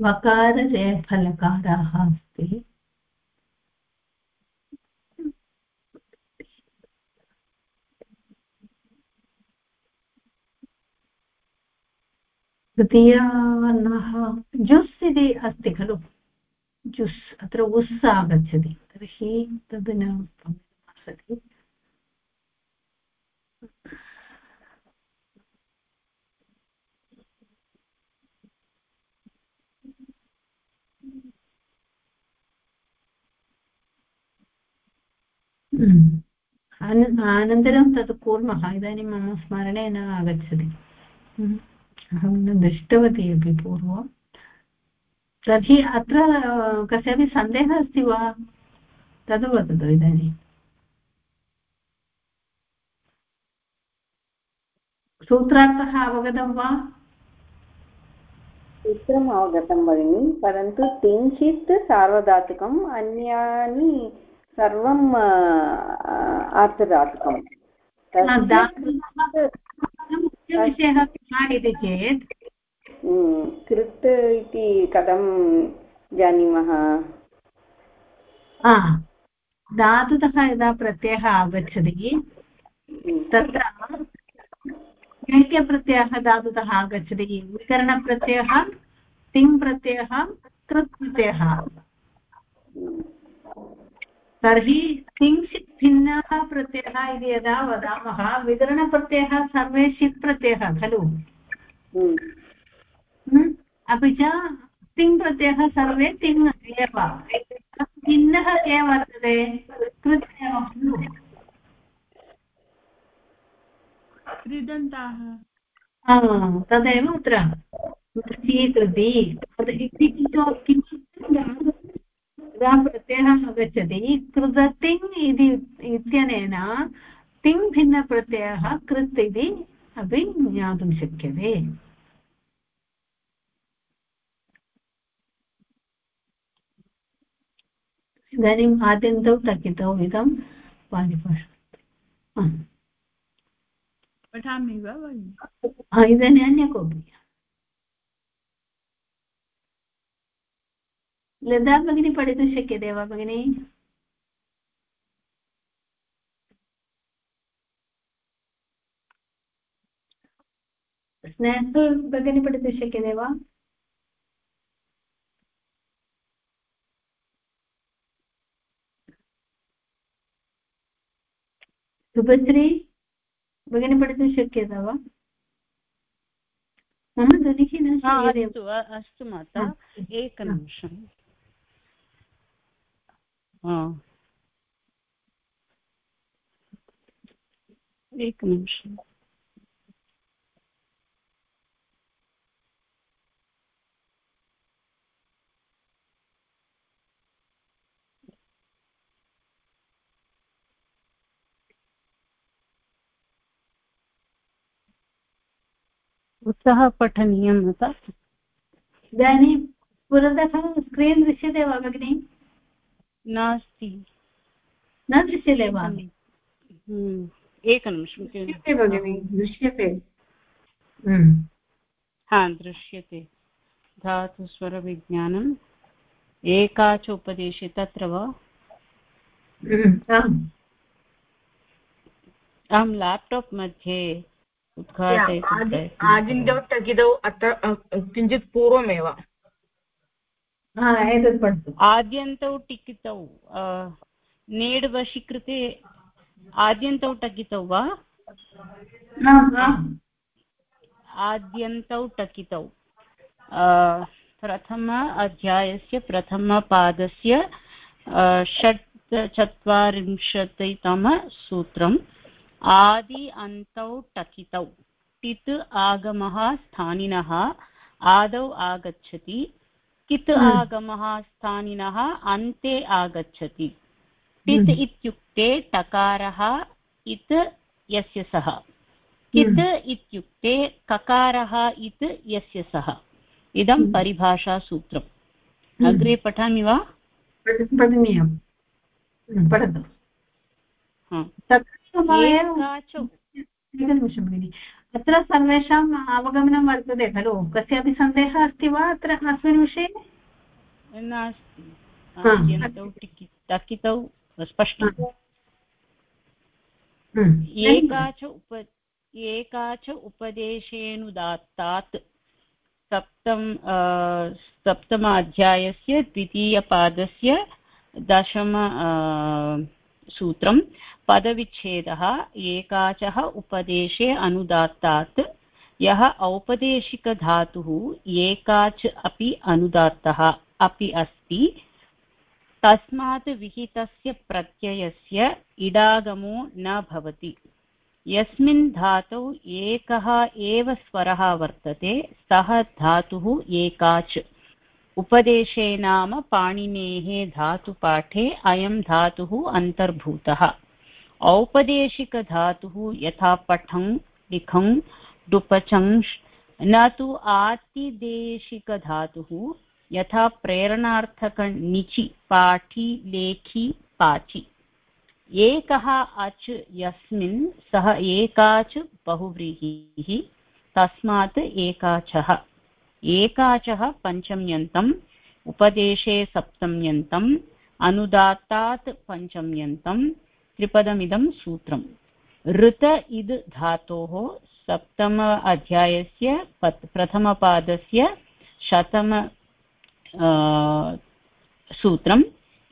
वकारजयफलकाराः अस्ति तृतीयवर्णः जुस् इति अस्ति खलु। जुस् अत्र उस् आगच्छति। तर्हि तद् न आसति अनन्तरं तत् कुर्मः. इदानीं मम स्मरणे न आगच्छति. अहं न दृष्टवती अपि पूर्वं. तर्हि अत्र कस्यापि सन्देहः अस्ति वा? तद् वदतु इदानीं. सूत्रार्थः अवगतं वा? सूत्रम् अवगतं भगिनि परन्तु किञ्चित् सार्वधातुकम् अन्यानि सर्वम् आर्धधातुकं मुख्यविषयः कः इति चेत्। कृत् इति कथं जानीमः? धातुतः यदा प्रत्ययः आगच्छति तत्र कैक्यप्रत्ययः धातुतः आगच्छति विकरणप्रत्ययः तिङ् प्रत्ययः कृत् प्रत्ययः तर्हि किञ्चित् भिन्नः प्रत्ययः इति यदा वदामः विकरणप्रत्ययः सर्वे षित् प्रत्ययः खलु? हम्म। हम्म। अपि च तिङ् प्रत्ययः सर्वे तिङ् एव भिन्नः के वर्तते? कृत् एव खलु तदेव अत्र स्वीकृति। किञ्चित् यदा प्रत्ययः आगच्छति कृततिङ् इति इत्यनेन तिङ् भिन्नप्रत्ययः कृत् इति अपि ज्ञातुं शक्यते। इदानीम् आद्यन्तौ तकितौ इदं पारिभाषा पठामि वा इदानीम् अन्य कोऽपि लता भगिनी पठितुं शक्यते वा भगिनि स्नेहल् भगिनी पठितुं शक्यते वा शुभश्री भगिनी पठितुं शक्यते वा मम ध्वनिः न अस्तु माता एकनिमिषम् एकनिमिषम् उत्सः पठनीयं तथा इदानीं पुरतः स्क्रीन् दृश्यते वा भगिनि? नास्ति। न दृश्यते वा हम्म, एकनिमिषं भगिनि दृश्यते। हम्म। हा दृश्यते। धातुस्वरविज्ञानं। एका च उपदेशे तत्र वा अहं लाप्टाप् मध्ये उद्घाटयितुं अत्र किञ्चित् पूर्वमेव। एतत् पठतु। आद्यन्तौ टिकितौ नेड् वशीकृते आद्यन्तौ टकितौ वा? आद्यन्तौ टकितौ। प्रथम अध्यायस्य प्रथमपादस्य षट् चत्वारिंशतितमसूत्रम् आदि अन्तौ टकितौ। टित् आगमः स्थानिनः आदौ आगच्छति। कित् हम्म। आगमः स्थानिनः अन्ते आगच्छति। टित् हम्म। इत्युक्ते टकारः इत् यस्य सः। कित् हम्म। इत्युक्ते ककारः इत् यस्य सः। इदं परिभाषासूत्रम्। अग्रे पठामि वा? पठतु। एकनिमिषं भगिनि। अत्र सर्वेषाम् अवगमनं वर्तते खलु? कस्यापि सन्देहः अस्ति वा अत्र अस्मिन् विषये? नास्ति। स्पष्टम् एका च उप एका च उपदेशेनुदात्तात् सप्तम सप्तमाध्यायस्य द्वितीयपादस्य दशम सूत्रं पदविच्छेदः एकाचः उपदेशे अनुदात्तात्, यः औपदेशिकधातुः एकाच् अपि अनुदात्तः, अपि अस्ति। तस्मात् विहितस्य प्रत्ययस्य इडागमो न भवति। यस्मिन् धातौ एकः एव स्वरः वर्तते, सः धातुः एकाच्। उपदेशे नाम पाणिनेः धातुपाठे अयं धातुः अन्तर्भूतः। औपदेशिकधातुः यथा पठं, लिखं डुपचं न तु आतिदेशिकधातुः, यथा प्रेरणार्थकनिचि, पाठि, लेखि, पाचि। एकः अच् यस्मिन्, सः एकाच् बहुव्रीहिः, तस्मात् एकाचः। एकाचः पञ्चम्यन्तम्, उपदेशे सप्तम्यन्तम्, अनुदात्तात् पञ्चम्यन्तम् त्रिपदमिदं सूत्रम्। ऋत इद् धातोः सप्तम अध्यायस्य प्रथमपादस्य शतम सूत्रम्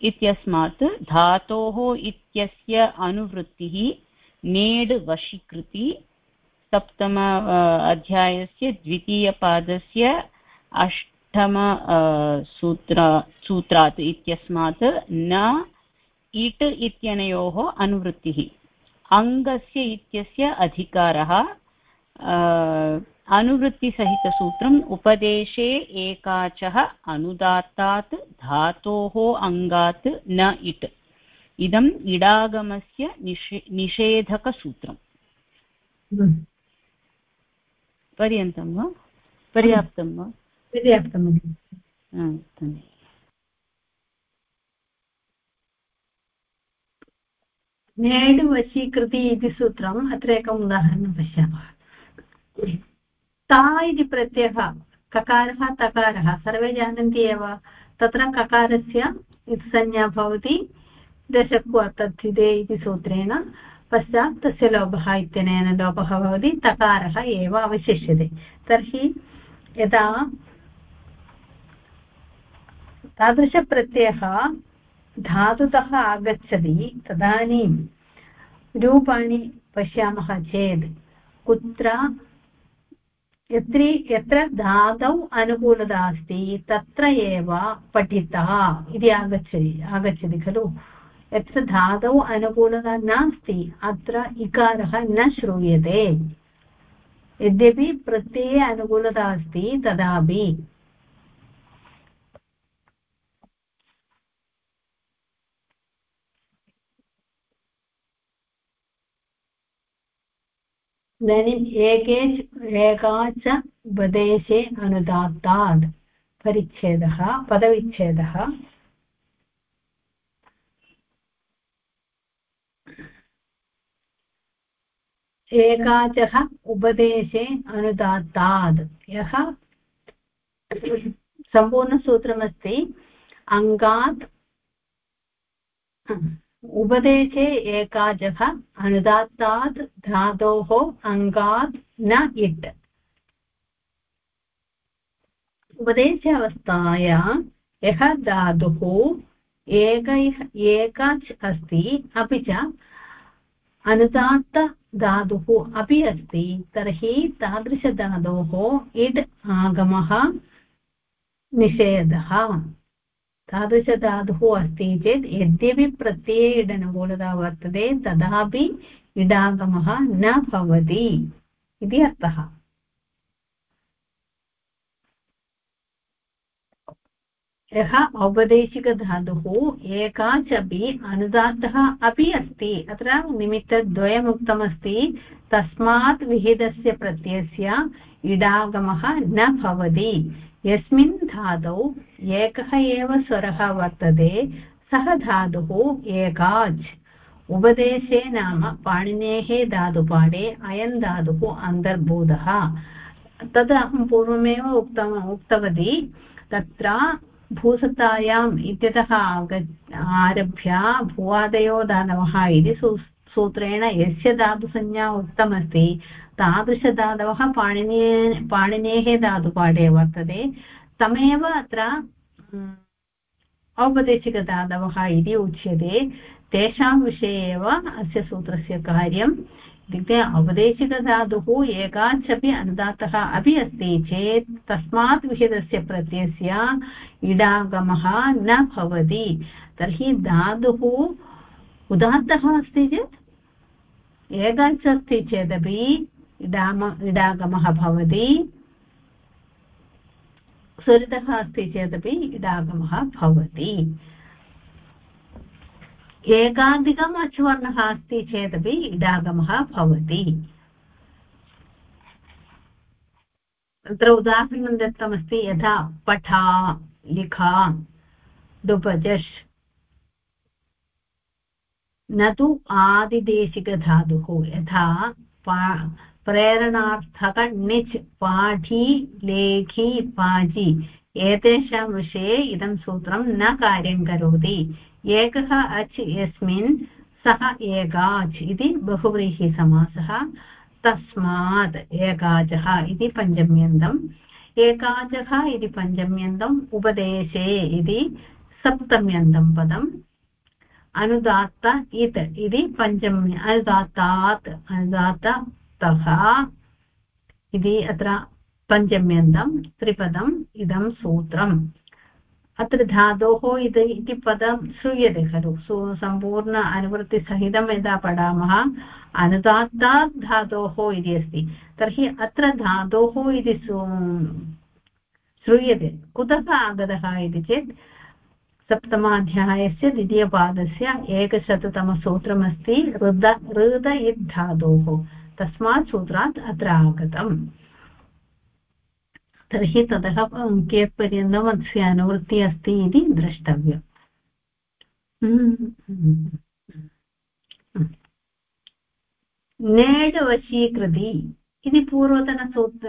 इत्यस्मात् धातोः इत्यस्य अनुवृत्तिः नेड् वशीकृति सप्तम अध्यायस्य द्वितीयपादस्य अष्टम सूत्र, सूत्रात् इत्यस्मात् न इट् इत्यनयोः अनुवृत्तिः। अङ्गस्य इत्यस्य अधिकारः अनुवृत्तिसहितसूत्रम् उपदेशे एकाचः अनुदात्तात् धातोः अङ्गात् न इट्। इदम् इडागमस्य निषे निषेधकसूत्रम्। पर्यन्तं वा? पर्याप्तं वा? पर्याप्तं नेड् वशीकृति इति सूत्रम् अत्र एकम् उदाहरणं पश्यामः। ता इति प्रत्ययः, ककारः, तकारः, सर्वे जानन्ति एव। तत्र ककारस्य संज्ञा भवति दशक्व तद्धिदे इति सूत्रेण पश्चात् तस्य लोभः इत्यनेन लोपः भवति, तकारः एव अवशिष्यते। तर्हि यदा तादृशप्रत्ययः धातुतः आगच्छति तदानीं रूपाणि पश्यामः चेत् कुत्र यत्र यत्र धातौ अनुकूलता अस्ति, तत्र एव पठिता इति आगच्छति आगच्छति खलु। यत्र धातौ अनुकूलता नास्ति, अत्र इकारः न श्रूयते। यद्यपि प्रत्यये अनुकूलता अस्ति, तदापि इदानीम् एके एका च उपदेशे अनुदात्तात्। परिच्छेदः पदविच्छेदः। एकाचः उपदेशे अनुदात्तात्। यः सम्पूर्णसूत्रमस्ति अङ्गात् उपदेशे एकाचः अनुदात्तात् धातोः अङ्गात् न इट् उपदेश अवस्थाया यः धातुः एकैः एकाच् अस्ति, अपि च अनुदात्तधातुः अपि अस्ति, तर्हि तादृशधातोः इड् आगमः निषेधः। तादृशधातुः अस्ति चेत् यद्यपि प्रत्यये इडनुकूलता वर्तते तथापि इडागमः न भवति इति अर्थः। यः औपदेशिकधातुः एकाच् अपि अनुदात्तः अपि अस्ति, अत्र निमित्तद्वयम् उक्तमस्ति तस्मात् विहितस्य प्रत्ययस्य इडागमः न भवति। यस्मिन् धातौ एकः एव स्वरः वर्तते, सः धातुः एकाच् उपदेशे नाम पाणिनेः धातुपाठे अयं धातुः अन्तर्भूतः। तद् अहं पूर्वमेव उक्तम्, उक्तवती, तत्र भूसतायाम् इत्यतः आरभ्य भुवादयो दानवः इति सू सूत्रेण यस्य धातुसंज्ञा उक्तमस्ति। तादृशधातवः पाणिने पाणिनेः धातुपाठे वर्तते। तमेव अत्र औपदेशिकधातवः इति उच्यते। तेषां विषये एव अस्य सूत्रस्य कार्यम्। इत्युक्ते औपदेशिकधातुः एकाच्चपि अनुदातः अपि अस्ति चेत् तस्मात् विहितस्य प्रत्ययस्य इडागमः न भवति। तर्हि धातुः उदात्तः अस्ति चेत् एकाच् अस्ति चेदपि इडाम इडागमः भवति। स्वरितः अस्ति चेदपि इडागमः भवति। एकाधिकम् अचुवर्णः अस्ति चेदपि इडागमः भवति। तत्र उदाहरणं दत्तमस्ति यथा पठा, लिखा दुपजश् न तु आदिदेशिकधातुः। यथा प्रेरणार्थक णिच् पाठी, लेखी पाचि एतेषां विषये इदं सूत्रं न कार्यं करोति। एकः अच् यस्मिन्, सः एकाच् इति बहुव्रीहिसमासः तस्मात् एकाचः इति पञ्चम्यन्तम्। एकाचः इति पञ्चम्यन्तम् उपदेशे इति सप्तम्यन्तं पदम्। अनुदात्त इत् इति पञ्चम्य अनुदात्तात् अनुदात्ततः इति अत्र पञ्चम्यन्तं, त्रिपदम्, इदं सूत्रम्। अत्र धातोः इति इति पदं श्रूयते खलु। सु, सम्पूर्ण अनुवृत्तिसहितं यदा पठामः अनुदात्तात् धातोः इति अस्ति। तर्हि अत्र धातोः इति श्रूयते। कुतः आगतः इति चेत् सप्तमाध्यायस्य द्वितीयपादस्य एकशततमसूत्रमस्ति ऋद ऋद इद् धातोः तस्मात् सूत्रात् अत्र आगतम्। तर्हि ततः कियत्पर्यन्तम् अस्य अनुवृत्तिः अस्ति इति द्रष्टव्यम्। नेड् वशीकृति इति पूर्वतनसूत्र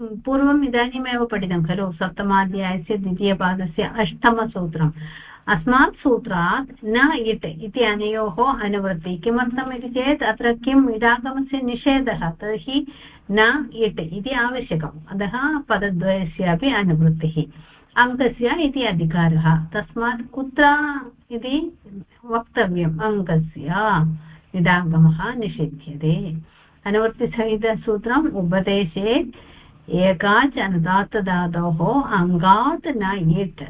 पूर्वम् इदानीमेव पठितं खलु, सप्तमाध्यायस्य द्वितीयपादस्य अष्टमसूत्रम्। अस्मात् सूत्रात् न इट् इति अनयोः अनुवृत्तिः। किमर्थम् इति चेत्, अत्र किम् इडागमस्य निषेधः, तर्हि न इट् इति आवश्यकम्। अतः पदद्वयस्यापि अनुवृत्तिः। अङ्कस्य इति अधिकारः। तस्मात् कुत्र इति वक्तव्यम्? अङ्कस्य इडागमः निषिध्यते। अनुवृत्तिसहितसूत्रम् उपदेशे एकाच् अनुदात्तधातोः अङ्गात् न इट्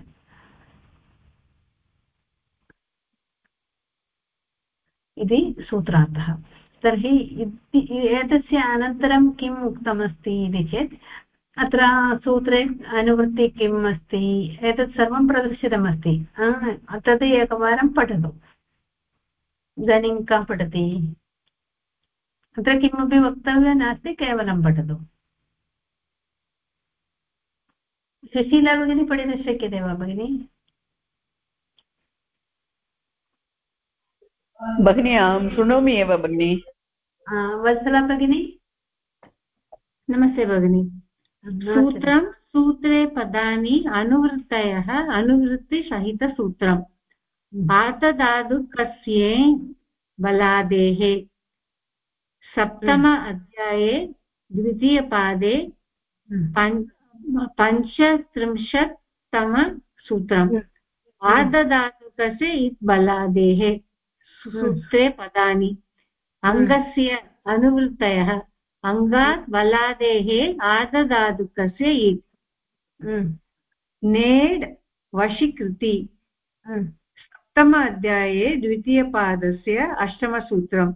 इति सूत्रार्थः। तर्हि एतस्य अनन्तरं किम् उक्तमस्ति इति चेत्, अत्र सूत्रे अनुवृत्ति किम् अस्ति, एतत् सर्वं प्रदर्शितमस्ति। तद् एकवारं पठतु। इदानीं का पठति? अत्र किमपि वक्तव्यं नास्ति केवलं पठतु। सुशीला भगिनी पठितुं शक्यते वा भगिनी? भगिनी अहं शृणोमि एव भगिनि। वत्सला भगिनी? नमस्ते भगिनि। सूत्रं सूत्रे पदानि अनुवृत्तयः अनुवृत्तिसहितसूत्रम् आतधातुकस्ये बलादेः सप्तम अध्याये द्वितीयपादे पञ्चत्रिंशत्तमसूत्रम् आर्धधातुकस्य इत् बलादेः सूत्रे पदानि। अङ्गस्य अनुवृत्तयः। अङ्गात् बलादेः आर्धधातुकस्य इत्। नेड् वशीकृति। सप्तम अध्याये द्वितीयपादस्य अष्टमसूत्रम्।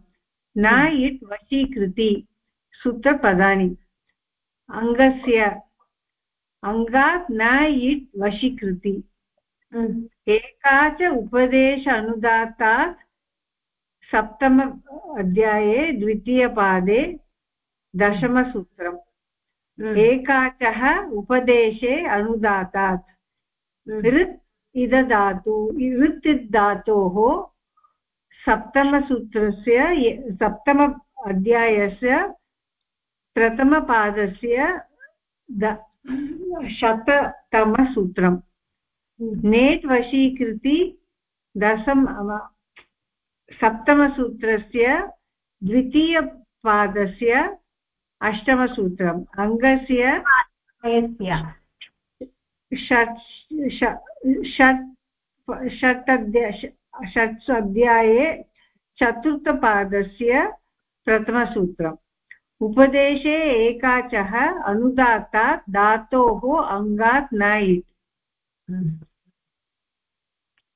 न इट् वशीकृति सूत्रपदानि अङ्गस्य अङ्गात् न इट् वशीकृति। एका च उपदेश अनुदात्तात् सप्तम अध्याये द्वितीयपादे दशमसूत्रम्। एकाचः उपदेशे अनुदातात् ऋत् इदधातु ऋत् धातोः सप्तमसूत्रस्य सप्तम अध्यायस्य प्रथमपादस्य शततमसूत्रम्। नेट् वशीकृति दशम सप्तमसूत्रस्य द्वितीयपादस्य अष्टमसूत्रम्। अङ्गस्य षट् षट् षट् षट्सु अध्याये चतुर्थपादस्य प्रथमसूत्रम्। उपदेशे एकाचः अनुदात्तात् धातोः अङ्गात् न इत्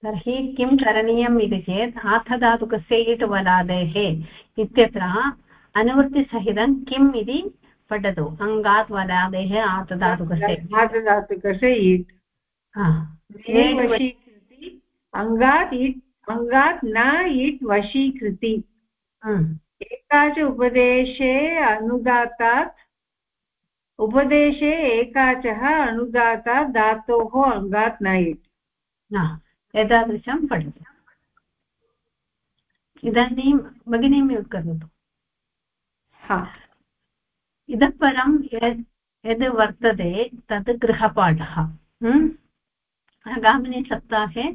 तर्हि किं करणीयम् इति चेत् आथधातुकस्य इट् वलादेः इत्यत्र अनुवृत्तिसहितं किम् इति पठतु। अङ्गात् वलादेः आतधातुकस्य आतधातुकस्य इट् अङ्गात् इट् अङ्गात् न इट् वशीकृति। एका च उपदेशे अनुदातात् उपदेशे एकाचः अनुदातात् धातोः अङ्गात् न इट्। एतादृशं पठतु। इदानीं भगिनीं म्यूट् करोतु। इतः परं यद् यद् वर्तते तत् गृहपाठः। आगामिनि सप्ताहे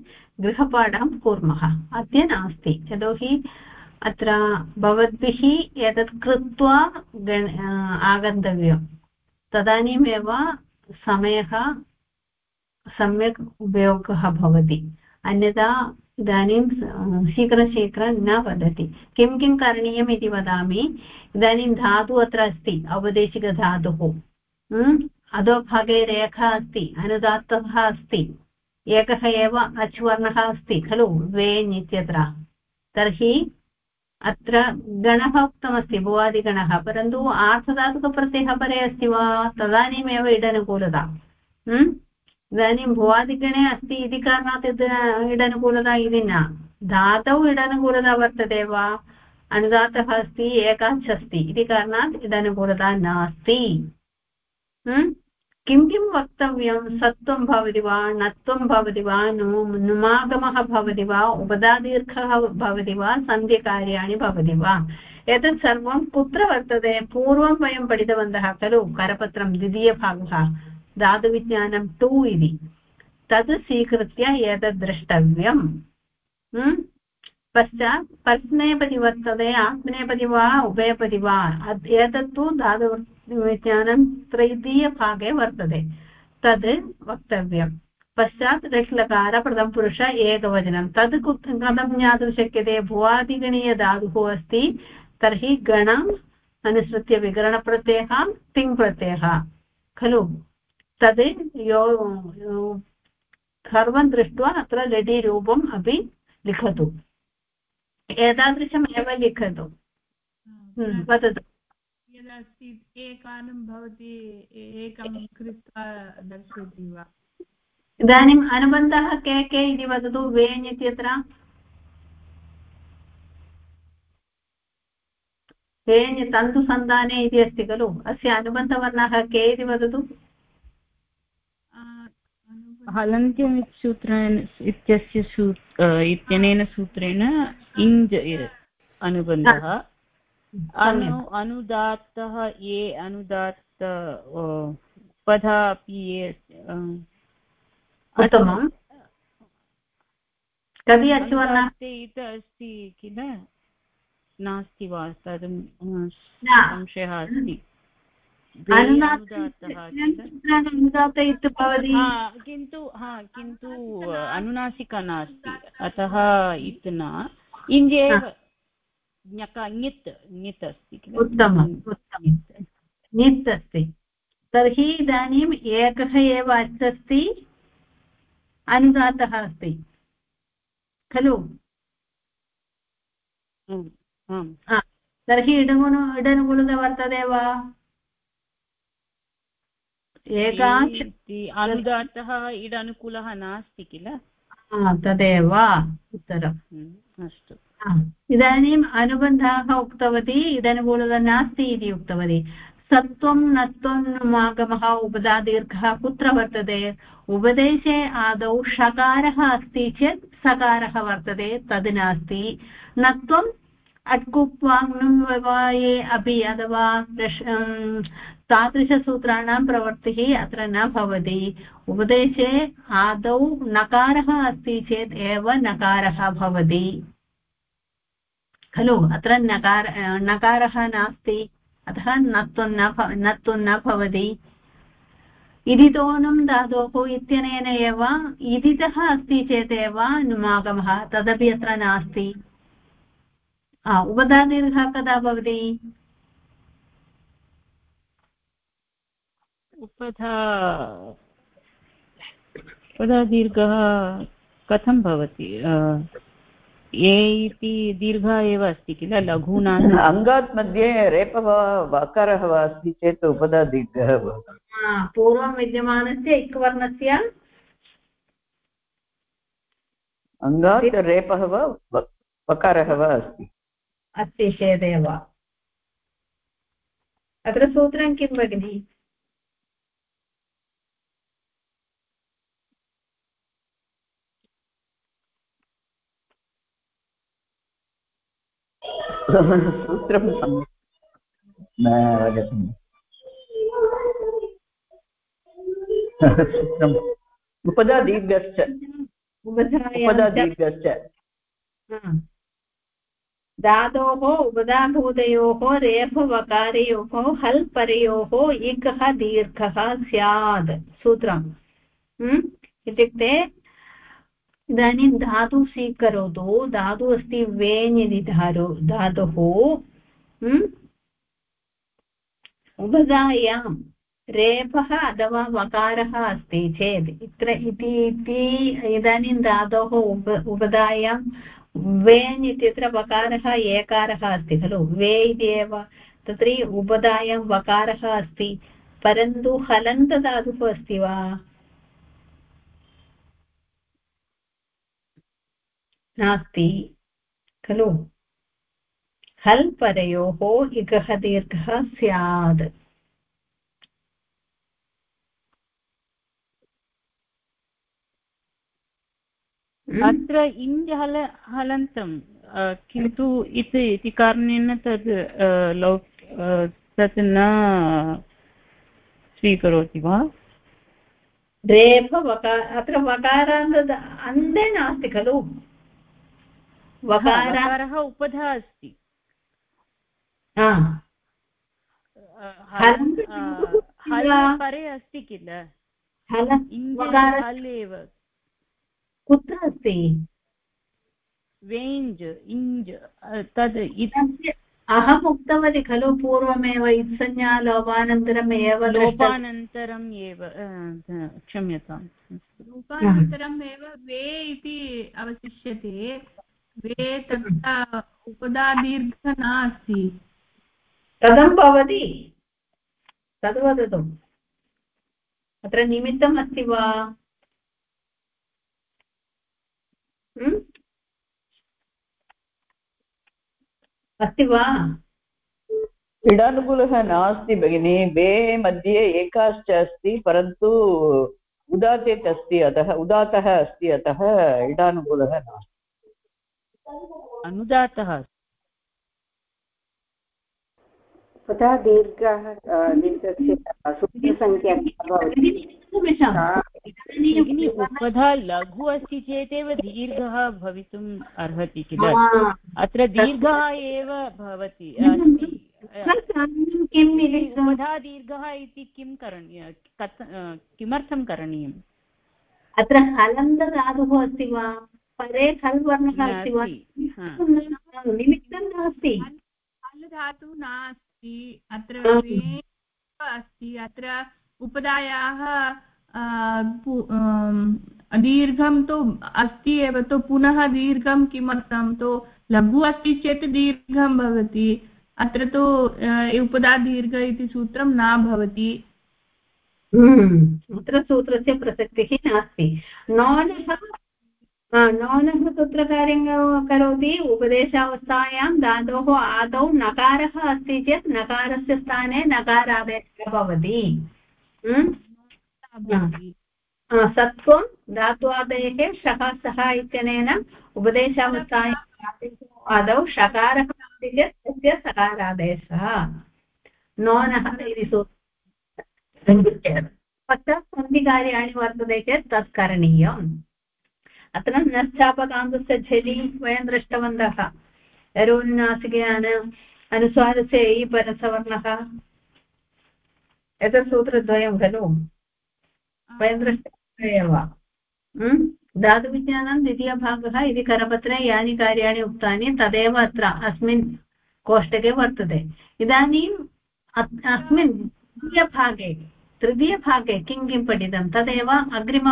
गृहपाठं कुर्मः। अद्य नास्ति। यतोहि अत्र भवद्भिः एतत् कृत्वा गण आगन्तव्यं। तदानीमेव समयः सम्यक् उपयोगः भवति। अन्यथा इदानीं शीघ्रशीघ्रं न वदति। किं किं करणीयम् इति वदामि। इदानीं धातु अत्र अस्ति, औपदेशिकधातुः। अधोभागे रेखा अस्ति, अनुदात्तः अस्ति। एकः एव अच्वर्णः अस्ति, खलु? वेन् इत्यत्र तर्हि अत्र गणः उक्तमस्ति, भुवादिगणः। परन्तु आर्थधातुकप्रत्ययः परे अस्ति वा? तदानीमेव इडनुकूलता। इदानीं भुवादिगणे अस्ति इति कारणात् इडनुकूलता इति न। धातौ इडनुकूलता वर्तते वा? अनुदातः अस्ति एकाच् अस्ति इति कारणात् इदनुकूलता नास्ति। किं किं वक्तव्यं? सत्वं भवति वा? णत्वं भवति वा? नु, नुमागमः भवति वा? उपदादीर्घः भवति वा? सन्धिकार्याणि भवति वा? एतत् सर्वं कुत्र वर्तते? पूर्वं वयं पठितवन्तः खलु करपत्रं द्वितीयभागः धातुविज्ञानं टु इति। तत् स्वीकृत्य एतद् द्रष्टव्यम्। पश्चात् पर्स्नेपदि वर्तते आत्मनेपदि वा, उभयपदि वा? एतत्तु धातुविज्ञानं तृतीयभागे वर्तते तद् वक्तव्यं पश्चात् लट्लकार प्रथमपुरुष एकवचनं तद् कथं ज्ञातुं शक्यते भुवादिगणीयधातुः अस्ति तर्हि गणम् अनुसृत्य विकरणप्रत्ययः तिङ्प्रत्ययः खलु तद् यो सर्वं दृष्ट्वा अत्र लडीरूपम् अपि लिखतु एतादृशम् एव लिखतु हम्म, यदस्ति एकानं भवति एकं कृत्वा दर्शयति वा? इदानीम् अनुबन्धः के के इति वदतु वेन् इत्यत्र वेन् तन्तुसन्धाने इति अस्ति खलु? अस्य अनुबन्धवर्णः के इति वदतु? हलन्त्यम् सूत्रेण इत्यस्य सू इत्यनेन सूत्रेण इञ् अनुबन्धः। अनु अनुदात्तः ये अनुदात्त उपधा अपि ये उत्तमं कति अचुवर्णः इत अस्ति किल? नास्ति वा? तद् संशयः अस्ति। किन्तु हा किन्तु अनुनासिका नास्ति। अतः इत् न। इञ्जेव ञक ङित् ङित् अस्ति किल? उत्तमम् उत्तमं ङित् अस्ति। तर्हि इदानीम् एकः एव अच् अस्ति अनुदातः अस्ति। खलु? तर्हि इडगुण इडनुगुणः वर्तते वा एका अनुदातः इड अनुकूलः नास्ति किल तदेव उत्तरम् अस्तु इदानीम् अनुबन्धाः उक्तवती इदनुकूलः नास्ति इति उक्तवती। सत्त्वं नत्वं नुमागमः उपदादीर्घः कुत्र वर्तते? उपदेशे आदौ षकारः अस्ति चेत् सकारः वर्तते, तद् नास्ति। नत्वम् अट्कुप्वाङ् व्यवाये अपि अथवा तादृशसूत्राणां प्रवृत्तिः अत्र न भवति। उपदेशे आदौ नकारः अस्ति चेत् एव नकारः भवति। खलु, अत्र नकार नकारः नास्ति, अतः नत्वं न भवति। इदितोनं धातोः इत्यनेन एव, इदितः अस्ति चेदेव नुमागमः, तदपि अत्र नास्ति। उपधादीर्घः कदा भवति? उपधा उपधा दीर्घः कथं भवति? ए इति दीर्घः एव अस्ति किल लघु लघूना अङ्गात् मध्ये रेपः वकारः वा अस्ति चेत् उपधा दीर्घः पूर्वं विद्यमानस्य एकवर्णस्य? अङ्गात् रेपः वा वकारः वा अस्ति? अस्ति चेदेव। अत्र सूत्रं किं भगिनि? सूत्रं न अवगतम् सूत्रम् उपदा दीर्घश्च उपदा दीर्घश्च धातोः उपदाभूतयोः रेफवकारयोः हल् परयोः इकः दीर्घः स्यात् सूत्रम् इत्युक्ते इदानीं धातु स्वीकरोतु, धातु अस्ति वेञ् इति धातु धातुः उभधायां रेफः अथवा वकारः अस्ति चेत्, इत्र इति इदानीं धातोः उप उपधायां वेञ् इत्यत्र वकारः एकारः अस्ति खलु, वे इति तत्र उपधायां वकारः अस्ति, परन्तु हलन्तधातुः अस्ति वा? नास्ति खलु। हल् परयोः इगः दीर्घः स्यात् अत्र इञ् हल हलन्तं किन्तु इति कारणेन तद् लौ तत् न स्वीकरोति वा? रेफ वकार अत्र वकारान्त अन्ते नास्ति खलु। वकारः उपधा अस्ति। परे अस्ति किल? हल् एव। कुत्र अस्ति? वेञ्ज् इञ्ज् तद् अहम् उक्तवती खलु पूर्वमेव इत्संज्ञा लोपानन्तरम् एव लोपानन्तरम् एव क्षम्यताम्। लोपानन्तरम् एव वे इति अवशिष्यते। वे तत्र उपदादीर्घ नास्ति। कथं भवति। तद् वदतु। अत्र निमित्तम् अस्ति वा अस्ति वा? इडानुकूलः नास्ति भगिनि। वे मध्ये एकाश्च अस्ति परन्तु उदातेत् अस्ति अतः उदातः अस्ति अतः इडानुकूलः नास्ति। अनुदातः तथा दीर्घः दीर्घस्य भवति उपधा लघु अस्ति चेदेव दीर्घः भवितुम् अर्हति किल अत्र दीर्घः एव भवति उपधा दीर्घः इति किं करणीय किमर्थं करणीयम् अत्र हलन्तधातुः अस्ति वा परे खल् वर्णः अस्ति वा निमित्तं नास्ति। धातुः नास्ति अत्र अस्ति अत्र उपदायाः दीर्घं तु अस्ति एव तु पुनः दीर्घं किमर्थं? तु लघु अस्ति चेत् दीर्घं भवति अत्र तु उपदा दीर्घ इति सूत्रं न भवति। हम्म, अत्र सूत्रस्य प्रसक्तिः नास्ति। नोनः नोनः कुत्र कार्यं करोति। उपदेशावस्थायां धातोः आदौ नकारः अस्ति चेत् नकारस्य स्थाने नकारादेशः भवति? सत्त्वं धात्वादेः शः, सः इत्यनेन उपदेशावस्थायाम् आदौ शकारः अस्ति चेत् तस्य सकारादेशः। नोनः इति पश्चात् सन्धिकार्याणि वर्तते चेत् तत् करणीयम्। अत्र नश्चापकान्तस्य झलि वयं दृष्टवन्तः। यरोन्नासिकयान अनुस्वारस्य इ परसवर्णः। एतत् सूत्रद्वयं खलु। वयं दृष्टवन्तः एव। धातुविज्ञानं द्वितीयभागः इति करपत्रे यानि कार्याणि उक्तानि तदेव अत्र अस्मिन् कोष्टके वर्तते। इदानीम् अस्मिन् द्वितीयभागे, तृतीयभागे किं किं पठितं? तदेव अग्रिम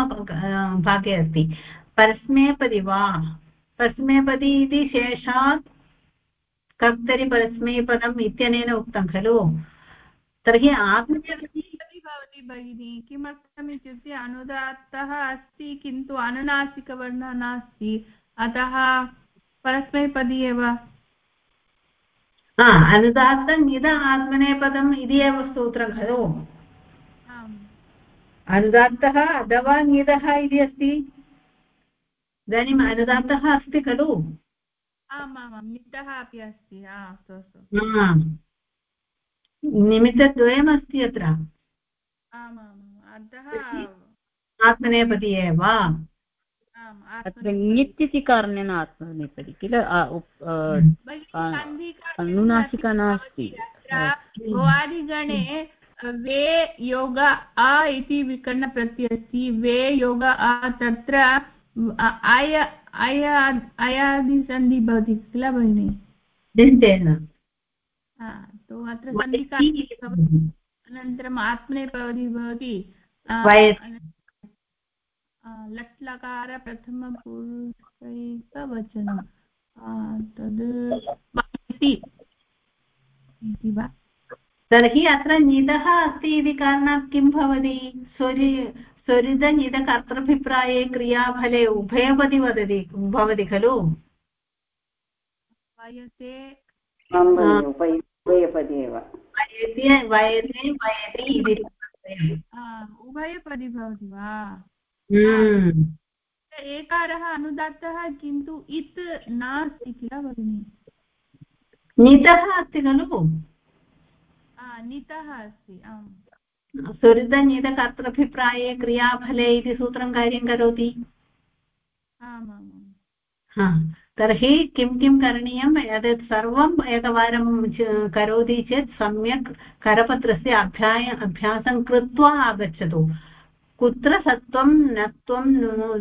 भागे अस्ति। परस्मेपदि वा परस्मेपदी इति शेषात् कर्तरि परस्मैपदम् इत्यनेन उक्तं खलु। तर्हि आत्मनेपदी भवति भगिनि। किमर्थम् इत्युक्ते अनुदात्तः अस्ति किन्तु अनुनासिकवर्णः नास्ति। अतः परस्मैपदी एव। अनुदात्तं इद आत्मनेपदम् इति एव सूत्रं खलु। अनुदात्तः अथवा निदः इति अस्ति। इदानीम् अनुदात्तः अस्ति खलु? आमामां निदः अपि अस्ति अस्तु अस्तु। निमित्तद्वयमस्ति अत्र। आत्मनेपदी एव। अत्र ङित् इति कारणेन आत्मनेपदी किल? अनुनासिका नास्ति। भवादिगणे वे योग अ इति विकरणप्रत्यय अस्ति वे योग अ तत्र अय अय अयादिसन्धि भवति किल भगिनि? निश्चयेन तो अत्र सन्धिका अनन्तरम् आत्मनेपदी भवति लट् लकार प्रथमपुरुषैकवचनं। तद् इति वा? तर्हि अत्र निदः अस्ति इति कारणात् किं भवति? स्वरि स्वरितनिदकर्तृभिप्राये क्रियाफले उभयपदि वदति भवति खलु वयसे उभयपदी एव वयते वयते वयति इति उभयपदी भवति वा। एकारः अनुदात्तः किन्तु इत् नास्ति किल भगिनि नितः अस्ति खलु नितः अस्ति आम् सुहृदनितकर्तृभिप्राये क्रियाफले इति सूत्रं कार्यं करोति। तर्हि किं किं करणीयम् एतत् सर्वम् एकवारं करोति चेत् सम्यक् करपत्रस्य अभ्याय अभ्यासं कृत्वा आगच्छतु। कुत्र सत्वं नत्वं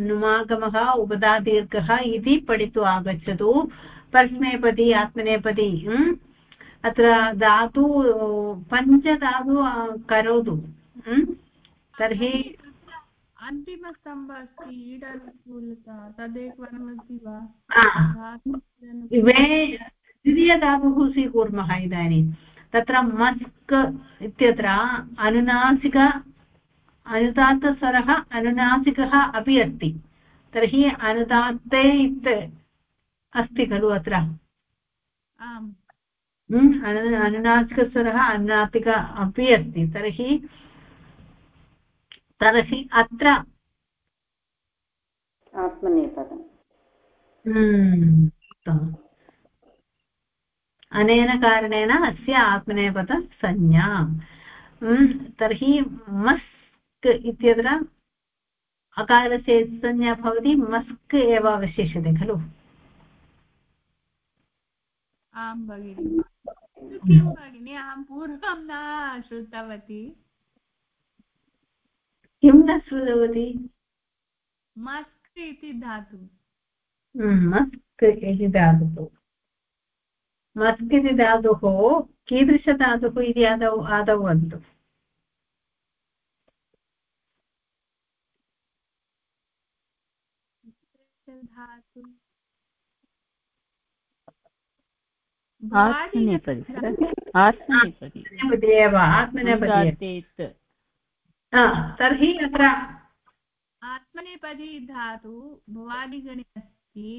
नुमागमः उपदादीर्घः इति पठित्वा आगच्छतु। परस्मैपदी आत्मनेपदी अत्र धातु पञ्चधातु करोतु। तर्हि अन्तिमस्तम्भः अस्ति ईडनुकूलता तदेकवारमस्ति वा द्वितीयधातुः स्वीकुर्मः इदानीं। तत्र मस्क् इत्यत्र अनुनासिक अनुदात्तस्वरः अनुनासिकः अपि अस्ति। तर्हि अनुदात्ते इत् अस्ति खलु अत्र। अनुनासिकस्वरः अनुनासिक अपि अस्ति तर्हि तर्हि अत्र आत्मनेपदम् हम्म, अनेन कारणेन अस्य आत्मनेपदसंज्ञा तर्हि मस्क् इत्यत्र अकारस्य संज्ञा भवति मस्क् एव अवशिष्यते खलु आं भगिनि भगिनि अहं पूर्वं न श्रुतवती किं न श्रुतवती? मस्क् इति धातु। मस्क् इति धातुः। मस्क् इति धातुः कीदृशधातुः इति आदौ आदौ वदतु। धातु आत्मनेपदी एव आत्मनेपदी तर्हि अत्र आत्मनेपदी धातु भवादिगणे अस्ति।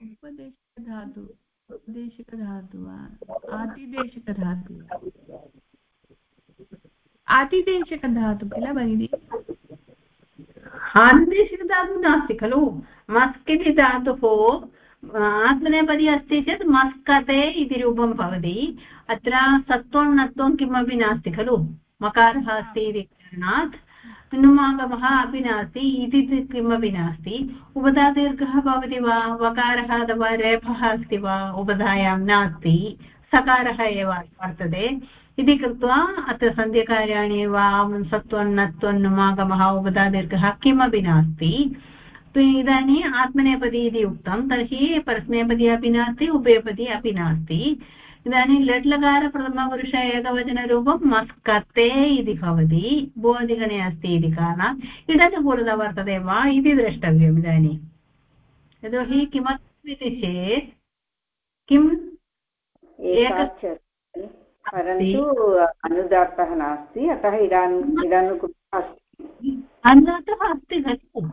उपदेशधातु उपदेशिकधातु वा? आतिदेशिकधातु आतिदेशिकधातु किल भगिनि। आतिदेशिकधातुः नास्ति खलु। मस्क् इति धातुः आत्मनेपदी अस्ति चेत् मस्कते इति रूपं भवति। अत्र सत्त्वं नत्वं किमपि नास्ति खलु। मकारः अस्ति इति कारणात् नुमागमः अपि नास्ति इति किमपि नास्ति। उपधादीर्घः भवति वा? वकारः अथवा रेफः अस्ति वा? उपधायां नास्ति। सकारः एव वर्तते। इति कृत्वा अत्र सन्ध्यकार्याणि वा सत्त्वं नत्वं नुमागमः उपधादीर्घः किमपि नास्ति। इदानीम् आत्मनेपदी इति उक्तं, तर्हि परस्मैपदी अपि नास्ति, उभयपदी अपि नास्ति। इदानीं लट् लकार एकवचनरूपं मस्कते इति भवति भुवदिगणे अस्ति इति कारणात् इडनुकूलता वर्तते वा इति द्रष्टव्यम् इदानीं। यतोहि किमर्थमिति चेत्, किम्? एक परन्तु अनुदात्तः नास्ति अतः इदान् इदानुकृतः अस्ति? अनुदात्तः अस्ति खलु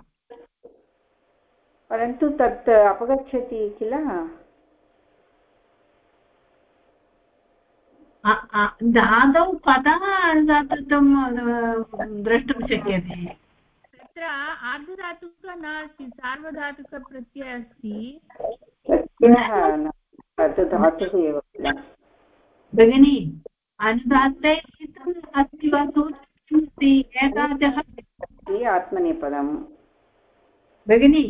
परन्तु तत् अपगच्छति किल? दादौ कथः अनुदातत्वं द्रष्टुं शक्यते। तत्र आर्धधातुकः नास्ति सार्वधातुकप्रत्ययः अस्ति। धातुः एव भगिनि अनुदात्ते अस्ति वा सूत्रमस्ति एकाचः आत्मनेपदम्। भगिनि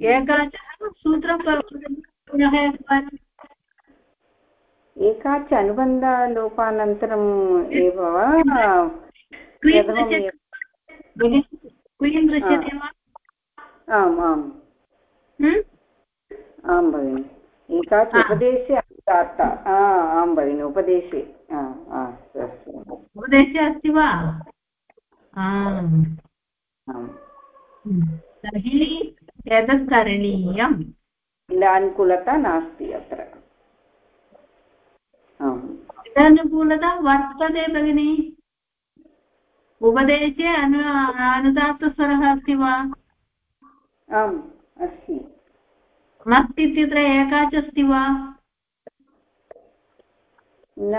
एकाचः सूत्रं पुनः एकवारम् एकाच अनुबन्धलोपानन्तरम् एव। दृश्यते वा? आम् आम्। आं भगिनि। एकाच उपदेशे अनुदात्त आं भगिनि उपदेशे. अस्तु अस्तु. उपदेशे अस्ति वा? तर्हि एतत् करणीयम् इदानुकूलता नास्ति अत्र। इदानुकूलता वर्तते भगिनि? उपदेशे अनु अनुदात्तस्वरः अस्ति वा? आम् अस्ति। मत् इत्यत्र एकाच अस्ति वा? न।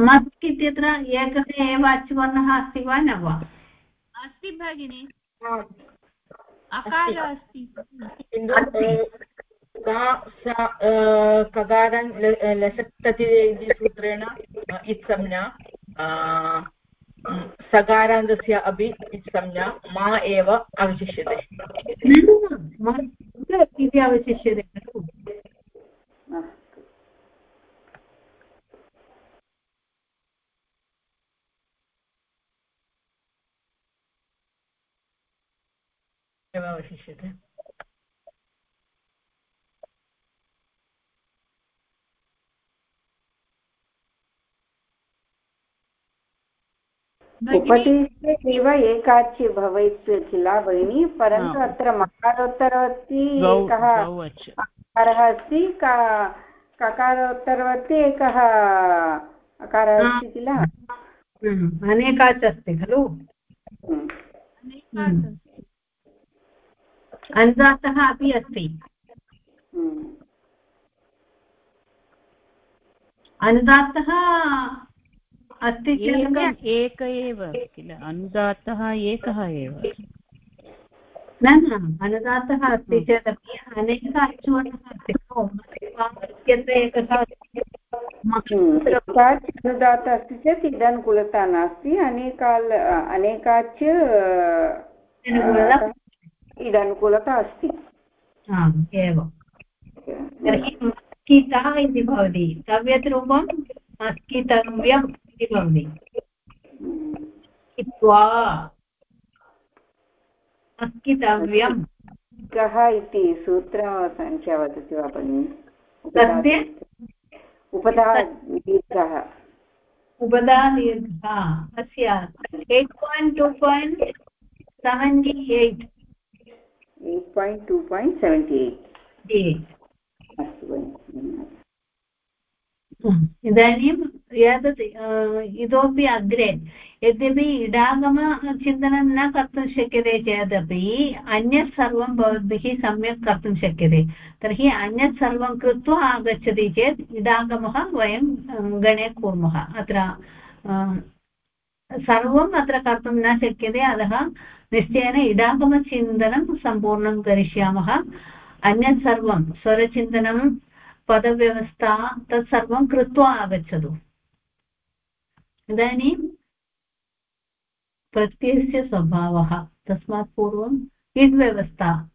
मत् इत्यत्र एकः एव अचुवर्णः अस्ति वा न वा? अस्ति भगिनि। अकारः अस्ति। कगारन् लसक्तति इति सूत्रेण इत्संज्ञा। सकारान्तस्य अपि इत्संज्ञा। मा एव अवशिष्यते। इति अवशिष्यते खलु। एव अवशिष्यते उपदेशे एव एकाच्य भवेत् किल भगिनि परन्तु अत्र मकारोत्तरवर्ति एकः अकारः अस्ति ककारोत्तरवर्ति एकः अकारः अस्ति किल? अनेकाच् अस्ति खलु। अनुदात्तः अपि अस्ति। अनुदात्तः अस्ति एक एव किल? अनुदात्तः एकः एव। न न अनुदातः अस्ति चेदपि अनेक अचुवर्णः अस्ति। खलु इत्यत्र अस्ति। अनुदात अस्ति चेत् इदनुकूलता नास्ति। अनेकाल् अनेकाच् इदनुकूलता अस्ति आम् एवं तर्हि मस्किता इति भवति तव्यद्रूपम् मस्कितव्यम् इति भवति कः इति सूत्रसङ्ख्या वदति वा भगिनि तस्य उपधा दीर्घः उपदा दीर्घः अस्य eight point two point seventy eight eight point two point seventy eight अस्तु इदानीं एतत् इतोपि अग्रे यद्यपि इडागमचिन्तनं न कर्तुं शक्यते चेदपि अन्यत् सर्वं भवद्भिः सम्यक् कर्तुं शक्यते तर्हि अन्यत् सर्वं कृत्वा आगच्छति चेत् इडागमः वयं गणे कुर्मः अत्र सर्वम् अत्र कर्तुं न शक्यते अतः निश्चयेन इडागमचिन्तनं सम्पूर्णं करिष्यामः. अन्यत् सर्वं स्वरचिन्तनं, पदव्यवस्था तत्सर्वं कृत्वा आगच्छतु। इदानीं प्रत्ययस्य स्वभावः, तस्मात् पूर्वम् इड्व्यवस्था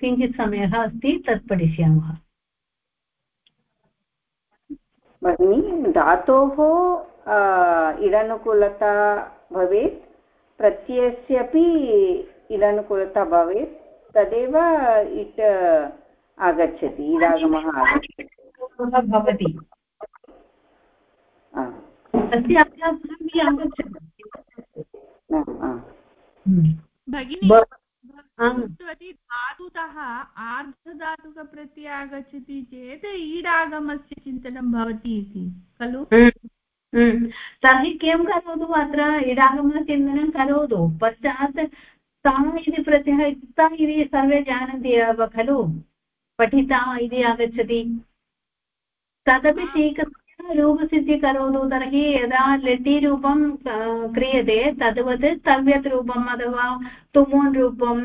किञ्चित् समयः अस्ति तत् पठिष्यामः। भगिनि, धातोः इडनुकूलता भवेत्? प्रत्ययस्यपि इडनुकूलता भवेत् तदेव इट् आगच्छति इडागमः आगच्छति। भवति। तस्य अभ्यासः आगच्छति। आ। भगिनी धातुतः आर्धधातुकप्रत्यय आगच्छति चेत् ईडागमस्य चिन्तनं भवति इति खलु? हम्म। तर्हि किं करोतु अत्र इडागमचिन्तनं करोतु पश्चात् सा इति प्रत्ययः युक्ता इति सर्वे जानन्ति एव खलु पठिता इति आगच्छति तदपि स्वीकृत्य रूपसिद्धि करोतु तर्हि यदा लटीरूपं क्रियते तद्वत् तव्यत् रूपम् अथवा तुमून् रूपं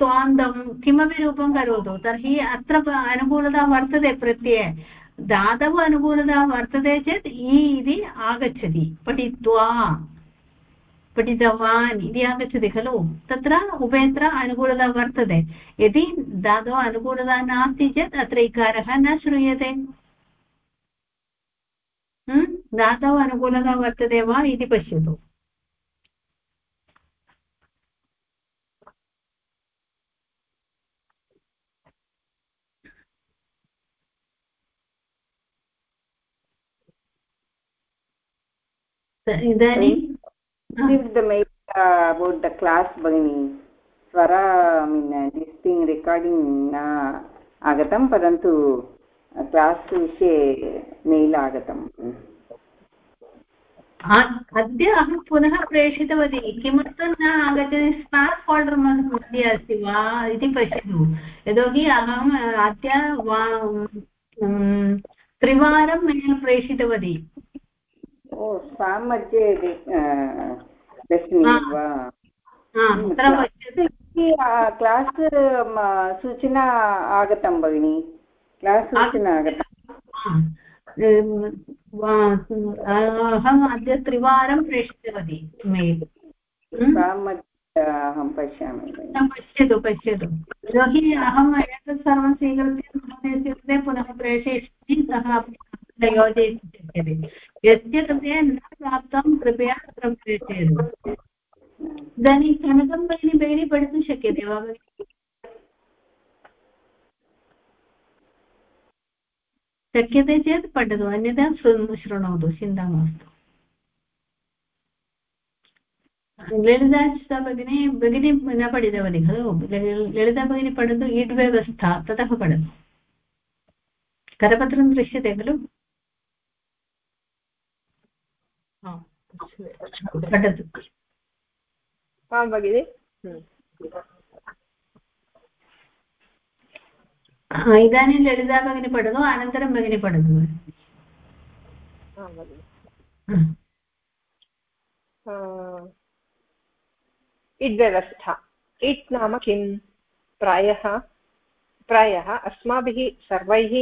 त्वान्तं किमपि रूपं करोतु तर्हि अत्र अनुकूलता वर्तते प्रत्यये धातव अनुकूलता वर्तते चेत् इ इति आगच्छति पठित्वा पठितवान् इति आगच्छति खलु तत्र उभयत्र अनुकूलता वर्तते यदि धातोः अनुकूलता नास्ति चेत् अत्र इकारः न श्रूयते? धातोः अनुकूलता वर्तते वा इति पश्यतु इदानीं class भगिनी स्वरा thing recording न आगतं परन्तु क्लास् विषये मेल् आगतम् अद्य अहं पुनः प्रेषितवती किमर्थं न आगच्छति स्मार्ट् फोल्डर् मध्ये अस्ति वा इति पश्यतु यतोहि अहम् अद्य त्रिवारं मेल् प्रेषितवती ओ मध्ये वा. हा, पश्यतु क्लास् सूचना आगतं भगिनि. क्लास् सूचना आगतम् अहम् अद्य त्रिवारं प्रेषितवती मेल्? अहं पश्यामि पश्यतु पश्यतु. यतोहि अहम् एतत् सर्वं स्वीकृत्य महोदयस्य कृते पुनः प्रेषयिष्यामि सः योजयितुं शक्यते। यस्य कृते न प्राप्तं, कृपया अत्र प्रेषयतु। इदानीं कनकं भगिनी भगिनी पठितुं शक्यते वा? शक्यते चेत् पठतु, अन्यथा शृ- शृणोतु, चिन्ता मास्तु। ललिता भगिनी भगिनी न पठितवती खलु? ललि- ललिता भगिनी पठतु ईड् व्यवस्था ततः पठतु। करपत्रं दृश्यते खलु? पठतु आं भगिनि इदानीं ललिता भगिनी पठतु अनन्तरं भगिनी पठतु हाँ। हाँ। इट् व्यवस्था इट् नाम किं प्रायः प्रायः अस्माभिः सर्वैः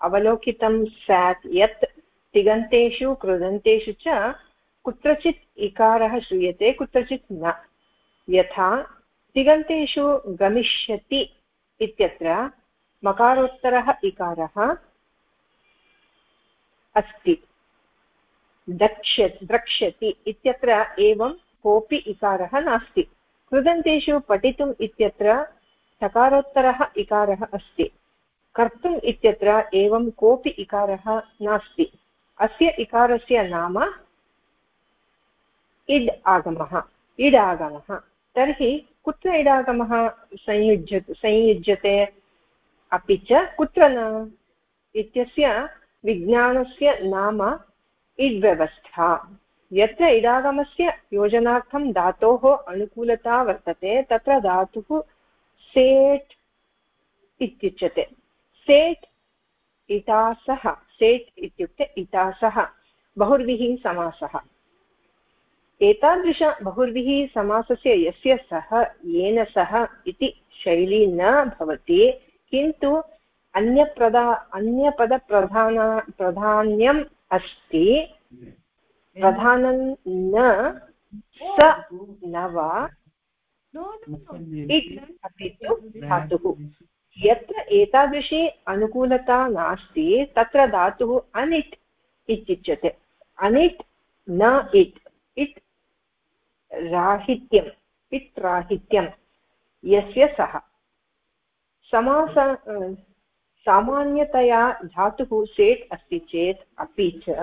अवलोकितं स्यात् यत् तिगन्तेषु कृदन्तेषु च कुत्रचित् इकारः श्रूयते, कुत्रचित् न। यथा, तिगन्तेषु गमिष्यति इत्यत्र मकारोत्तरः इकारः अस्ति। दक्ष्य द्रक्ष्यति इत्यत्र एवं कोऽपि इकारः नास्ति। कृदन्तेषु पठितुम् इत्यत्र सकारोत्तरः इकारः अस्ति। कर्तुम् इत्यत्र एवं कोऽपि इकारः नास्ति। अस्य इकारस्य नाम इड् आगमः इड् आगमः। तर्हि कुत्र इडागमः संयुज्य, संयुज्यते? अपि च कुत्र न? इत्यस्य विज्ञानस्य नाम इड्व्यवस्था यत्र इडागमस्य योजनार्थं धातोः अनुकूलता वर्तते, तत्र धातुः सेट् इत्युच्यते। सेट् इटासः सेट् इत्युक्ते इटासः बहुर्विः समासः। एतादृश बहुर्विः समासस्य यस्य सः, येन सह इति शैली न भवति, किन्तु अन्यप्रदा, अन्यपदप्रधान, प्राधान्यम् अस्ति। प्रधानं न, स न वा इट् अपि तु धातुः। यत्र एतादृशी अनुकूलता नास्ति, तत्र धातुः अनिट् इत्युच्यते। अनिट् न इट्। इट् राहित्यम्। इट् राहित्यं यस्य सः। समास सामान्यतया धातुः सेट् अस्ति चेत् अपि च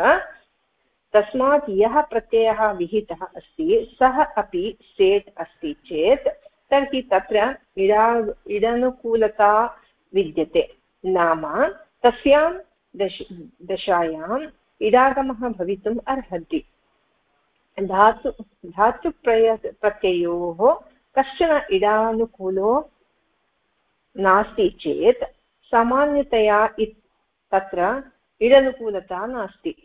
तस्मात् यः प्रत्ययः विहितः अस्ति, सः अपि सेट् अस्ति चेत् तर्हि तत्र इडा इडनुकूलता विद्यते। नाम तस्यां दश दशायाम् इडागमः भवितुम् अर्हति धातु धातुप्रय प्रत्ययोः कश्चन इडानुकूलो नास्ति चेत् सामान्यतया तत्र इडनुकूलता नास्ति।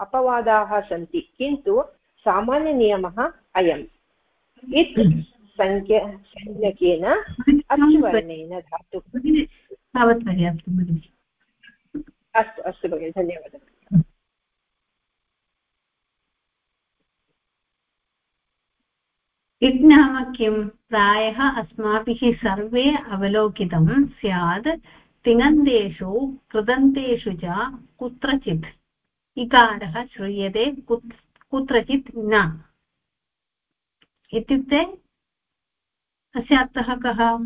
अपवादाः सन्ति, किन्तु सामान्यनियमः अयम्। इत् सङ्ख्य संज्ञकेन अचुवर्णेन धातुः। तावत् पर्याप्तं अस्तु अस्तु भगिनि धन्यवादः। इट् नाम किं? प्रायः अस्माभिः सर्वे अवलोकितं स्यात्। तिङन्तेषु कृदन्तेषु च कुत्रचित्। इकारः श्रूयते कुत्रचित् न। इत्युक्ते अस्य अर्थः कः?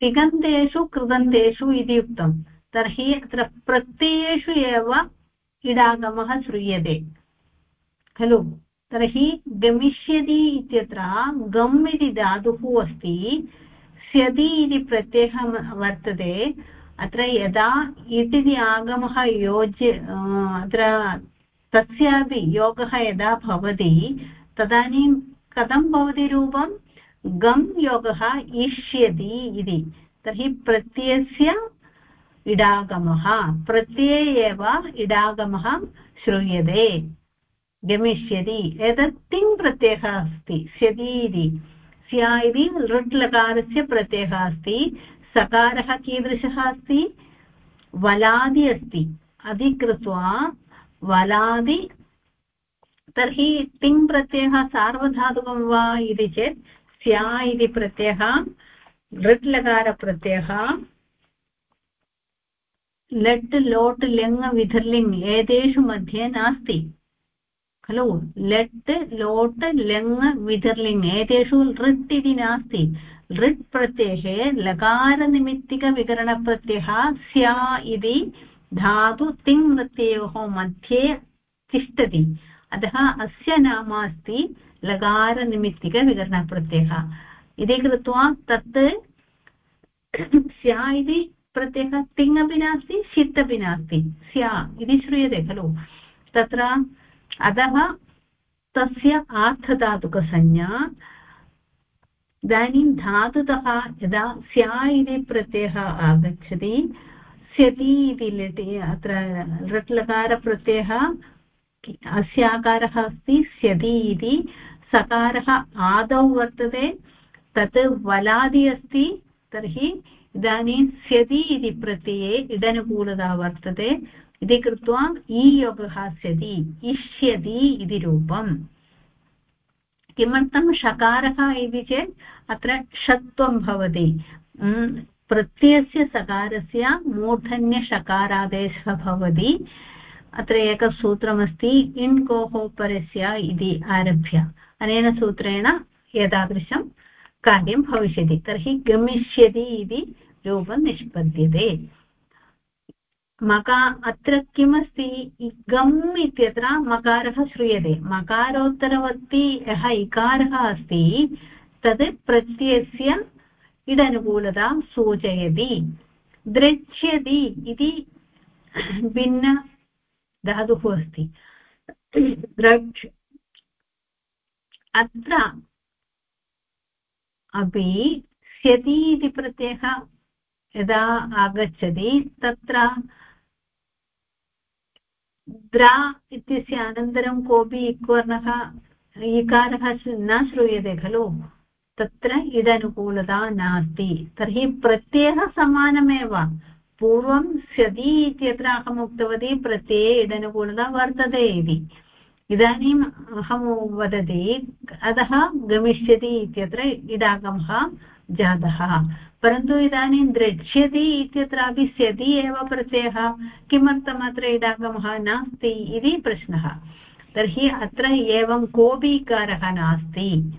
तिगन्तेषु कृदन्तेषु इति उक्तं। तर्हि अत्र प्रत्ययेषु एव इडागमः श्रूयते। खलु? तर्हि गमिष्यति इत्यत्र गम् इति धातुः अस्ति, स्यति इति प्रत्ययः वर्तते। अत्र यदा इति आगमः योज्य अत्र तस्यापि योगः यदा भवति, तदानीं कथं भवति रूपं? गम् योगः इष्यति इति। तर्हि प्रत्ययस्य इडागमः, प्रत्यये एव इडागमः श्रूयते। गमिष्यति। एतत् तिङ् प्रत्ययः अस्ति, स्यति इति। स्या इति लृट् लकारस्य प्रत्ययः अस्ति। सकारः कीदृशः अस्ति? वलादि अस्ति। अधिकृत्वा वलादि तर्हि तिङ् प्रत्ययः सार्वधातुकं वा इति चेत् स्या इति प्रत्ययः लृट् लट् लोट्, लिङ्, विधर्लिङ् एतेषु मध्ये नास्ति। खलु? लट् लोट्, लङ्, विधर्लिङ् एतेषु लृट् इति नास्ति। लृट् प्रत्यये लकारनिमित्तिकविकरणप्रत्ययः स्या इति धातु तिङ् प्रत्ययोः मध्ये तिष्ठति। अतः अस्य नाम अस्ति लकारनिमित्तिकविकरणप्रत्ययः इति कृत्वा तत् स्या इति प्रत्ययः तिङ् अपि नास्ति, षित् अपि नास्ति। स्या इति श्रूयते खलु। तत्र अतः तस्य आर्थधातुकसंज्ञा, इदानीं धातुतः यदा स्या इति प्रत्ययः आगच्छति, स्यति इति लिटि, अत्र लट् लकारप्रत्ययः अस्य आकारः अस्ति स्यति इति। सकारः आदौ वर्तते, तत् वलादि अस्ति, तर्हि इदानीं स्यति इति प्रत्यये इदनुकूलता वर्तते। इति कृत्वा ईयोगः स्यति इष्यति इति रूपम्। किमर्थं षकारः इति चेत्, अत्र षत्वं भवति। प्रत्ययस्य सकारस्य मूर्धन्यषकारादेशः भवति। अत्र एकं इन् परस्य इति आरभ्य। अनेन सूत्रेण एतादृशं कार्यं भविष्यति। तर्हि गमिष्यति इति रूपं निष्पद्यते। मका अत्र किमस्ति? गम् इत्यत्र मकारः श्रूयते। मकारोत्तरवर्ती यः इकारः अस्ति तद् प्रत्ययस्य इडनुकूलतां सूचयति। दृक्ष्यति इति भिन्नधातुः अस्ति। द्रक्ष् अत्र अपि स्यति इति प्रत्ययः यदा आगच्छति, तत्र द्रा इत्यस्य अनन्तरं कोऽपि इक्वर्णः, इकारः न श्रूयते खलु। तत्र इदनुकूलता नास्ति। तर्हि प्रत्ययः समानमेव। पूर्वं स्यति इत्यत्र अहम् उक्तवती प्रत्यये इदनुकूलता वर्तते इति। इदानीम् अहं वदति, अतः गमिष्यति इत्यत्र इडागमः जातः। परन्तु इदानीं द्रक्ष्यति इत्यत्रापि स्यति एव प्रत्ययः। किमर्थम् अत्र इडागमः नास्ति इति प्रश्नः। तर्हि अत्र एवं कोऽपि इकारः नास्ति।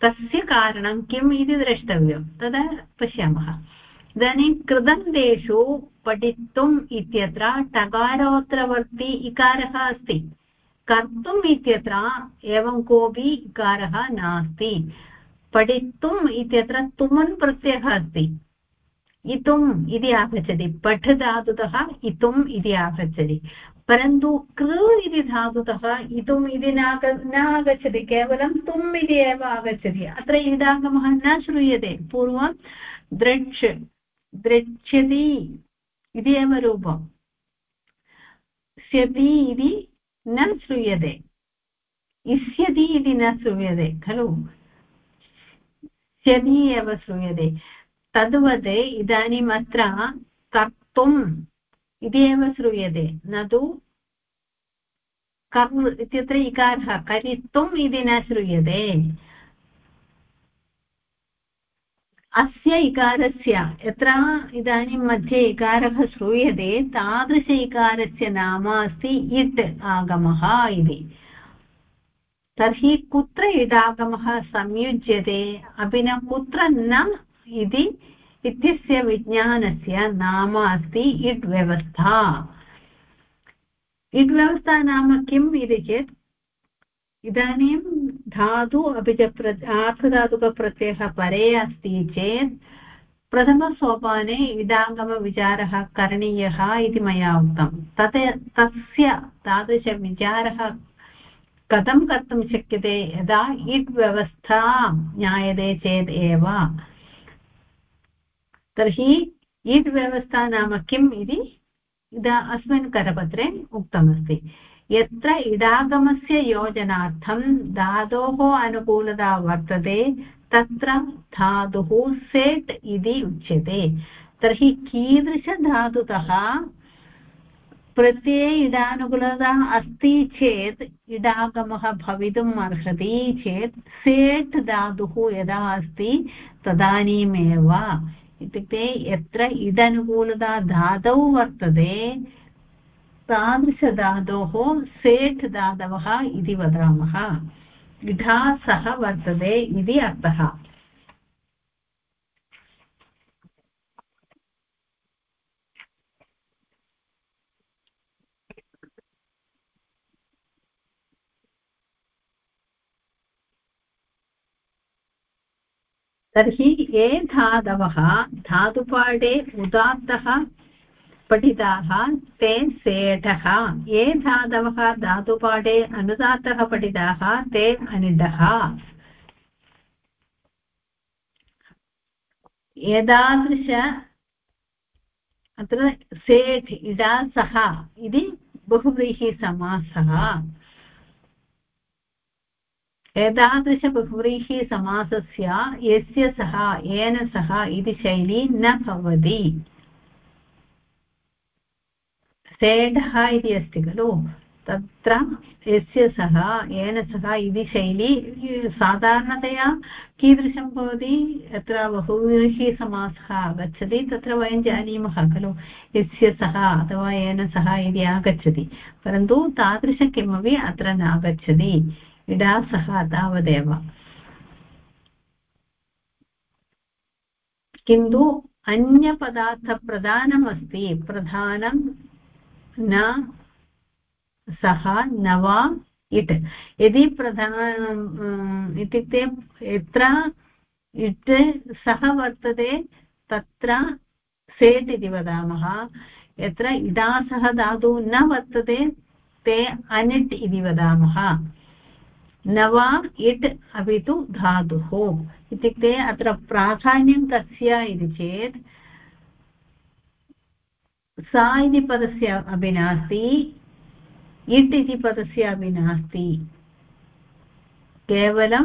तस्य कारणं किम् इति द्रष्टव्यं। तदा पश्यामः। इदानीं कृदन्तेषु पठितुम् इत्यत्र टकारोत्तरवर्ती इकारः अस्ति। कर्तुम् इत्यत्र एवं कोऽपि इकारः नास्ति। पठितुम् इत्यत्र तुमन् प्रत्ययः अस्ति। इतुम् इति आगच्छति। पठ धातुतः इतुम् इति आगच्छति। परन्तु कृ इति धातुतः इतुम् इति न आगच्छति केवलं तुम् इति एव आगच्छति। अत्र इडागमः न श्रूयते। पूर्वं द्रक्ष् द्रक्ष्यति इति एव रूपम्। स्यति इति न श्रूयते। इष्यति इति न श्रूयते, खलु? स्यति एव श्रूयते। तद्वत् इदानीम् कर्तुम् इति एव श्रूयते। न तु कर् इत्यत्र इकारः, करितुम् इति न श्रूयते। अस्य इकारस्य, यत्र इदानीं मध्ये इकारः श्रूयते, तादृश इकारस्य नाम अस्ति इट् आगमः इति। तर्हि कुत्र इडागमः संयुज्यते अपि न कुत्र न इति, इत्यस्य विज्ञानस्य नाम अस्ति इड् व्यवस्था। इड् व्यवस्था नाम किम् इति चेत् इदानीं धातु अपि च प्र, आर्थधातुकप्रत्ययः परे अस्ति चेत् प्रथमसोपाने इडागमविचारः करणीयः इति मया उक्तं। तत्, तस्य तादृशविचारः कथं कर्तुं शक्यते? यदा इड् व्यवस्था ज्ञायते चेत् एव। तर्हि ईड् व्यवस्था नाम किम् इति इदा अस्मिन् करपत्रे उक्तमस्ति। यत्र इडागमस्य योजनार्थं धातोः अनुकूलता वर्तते, तत्र धातुः सेट् इति उच्यते। तर्हि कीदृशधातुतः प्रत्यये इडानुकूलता अस्ति चेत् इडागमः भवितुम् अर्हति चेत् सेट् धातुः यदा अस्ति तदानीमेव। इत्युक्ते यत्र इदनुकूलता धातौ वर्तते तादृशधातोः सेट् धातवः इति वदामः। इढा सः वर्तते इति अर्थः। तर्हि ये धातवः धातुपाठे उदात्तः पठिताः ते सेठः। ये धातवः धातुपाठे अनुदात्तः पठिताः, ते अनिडः एतादृश अत्र सेठ् इडा सः इति बहुव्रीहिसमासः एतादृशबहुव्रीहिसमासस्य यस्य सः, येन सः इति शैली न भवति। सेढः इति अस्ति खलु? तत्र यस्य सः येन सः इति शैली, साधारणतया कीदृशं भवति? यत्र बहुव्रीहिसमासः आगच्छति, तत्र वयं जानीमः खलु, यस्य सः अथवा येन सः इति आगच्छति। परन्तु तादृश किमपि अत्र नागच्छति इडा सः तावदेव। किन्तु अन्यपदार्थप्रधानमस्ति, प्रधानं न सः न वा इट्। यदि प्रधान इत्युक्ते यत्र इट् सः वर्तते, तत्र सेट् इति वदामः। यत्र इडासः धातुः न वर्तते, ते अनिट् इति वदामः। न वा इट् अपि तु धातुः। इत्युक्ते अत्र प्राधान्यं कस्य इति चेत् सा इति पदस्य अपि नास्ति इट् इति पदस्य अपि नास्ति। केवलं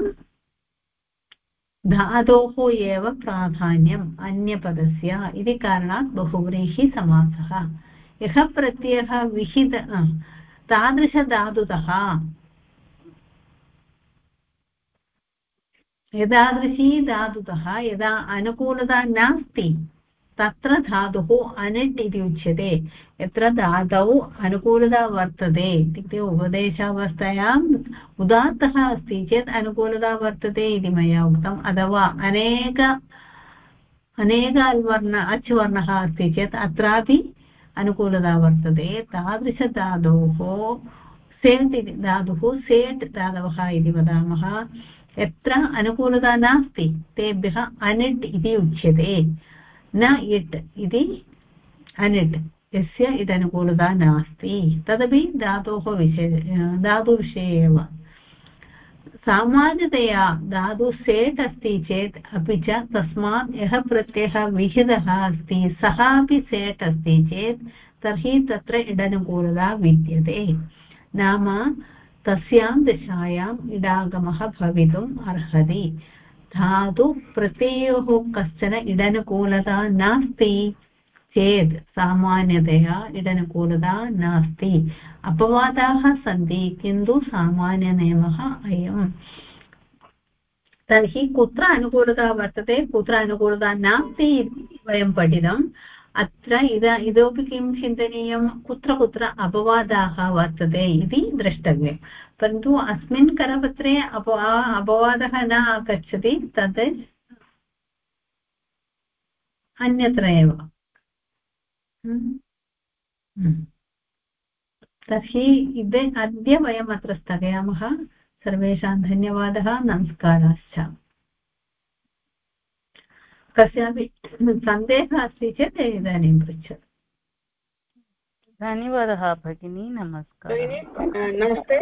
धातोः एव प्राधान्यम् अन्यपदस्य, इति कारणात् बहुव्रीहिसमासः यः प्रत्ययः विहित तादृशधातुतः, एतादृशी धातुतः यदा अनुकूलता नास्ति तत्र धातुः अनिट् इति उच्यते यत्र धातौ अनुकूलता वर्तते। इत्युक्ते उपदेशावस्थायाम् उदात्तः अस्ति चेत् अनुकूलता वर्तते इति मया उक्तम्। अथवा अनेक अनेक अल्वर्ण अच् वर्णः अस्ति चेत् अत्रापि अनुकूलता वर्तते। तादृशधातोः सेट् इति, धातुः सेट् धातवः इति वदामः। यत्र अनुकूलता नास्ति, तेभ्यः अनिट् इति उच्यते। न इट् इति अनिट् यस्य इदनुकूलता नास्ति तदपि धातोः विषये धातुविषये एव सामान्यतया धातु सेट् अस्ति चेत् अपि च तस्मात् यः प्रत्ययः विहितः अस्ति सः अपि सेट् अस्ति चेत् तर्हि तत्र इडनुकूलता विद्यते नाम तस्यां दशायाम् इडागमः भवितुम् अर्हति धातु प्रत्ययोः कश्चन इडनुकूलता नास्ति चेत् सामान्यतया इडनुकूलता नास्ति। अपवादाः सन्ति, किन्तु सामान्यनियमः अयम्। तर्हि कुत्र अनुकूलता वर्तते, कुत्र अनुकूलता नास्ति वयं पठितम्। अत्र इद, इतोपि किं चिन्तनीयं, कुत्र कुत्र अपवादाः वर्तते इति द्रष्टव्यं परन्तु अस्मिन् करपत्रे अप अपवादः न आगच्छति, तत् अन्यत्र एव। तर्हि इद अद्य वयम् अत्र स्थगयामः। सर्वेषां धन्यवादः, नमस्काराश्च। कस्यापि सन्देहः अस्ति चेत् इदानीं पृच्छतु। धन्यवादः भगिनी नमस्कार। नमस्ते।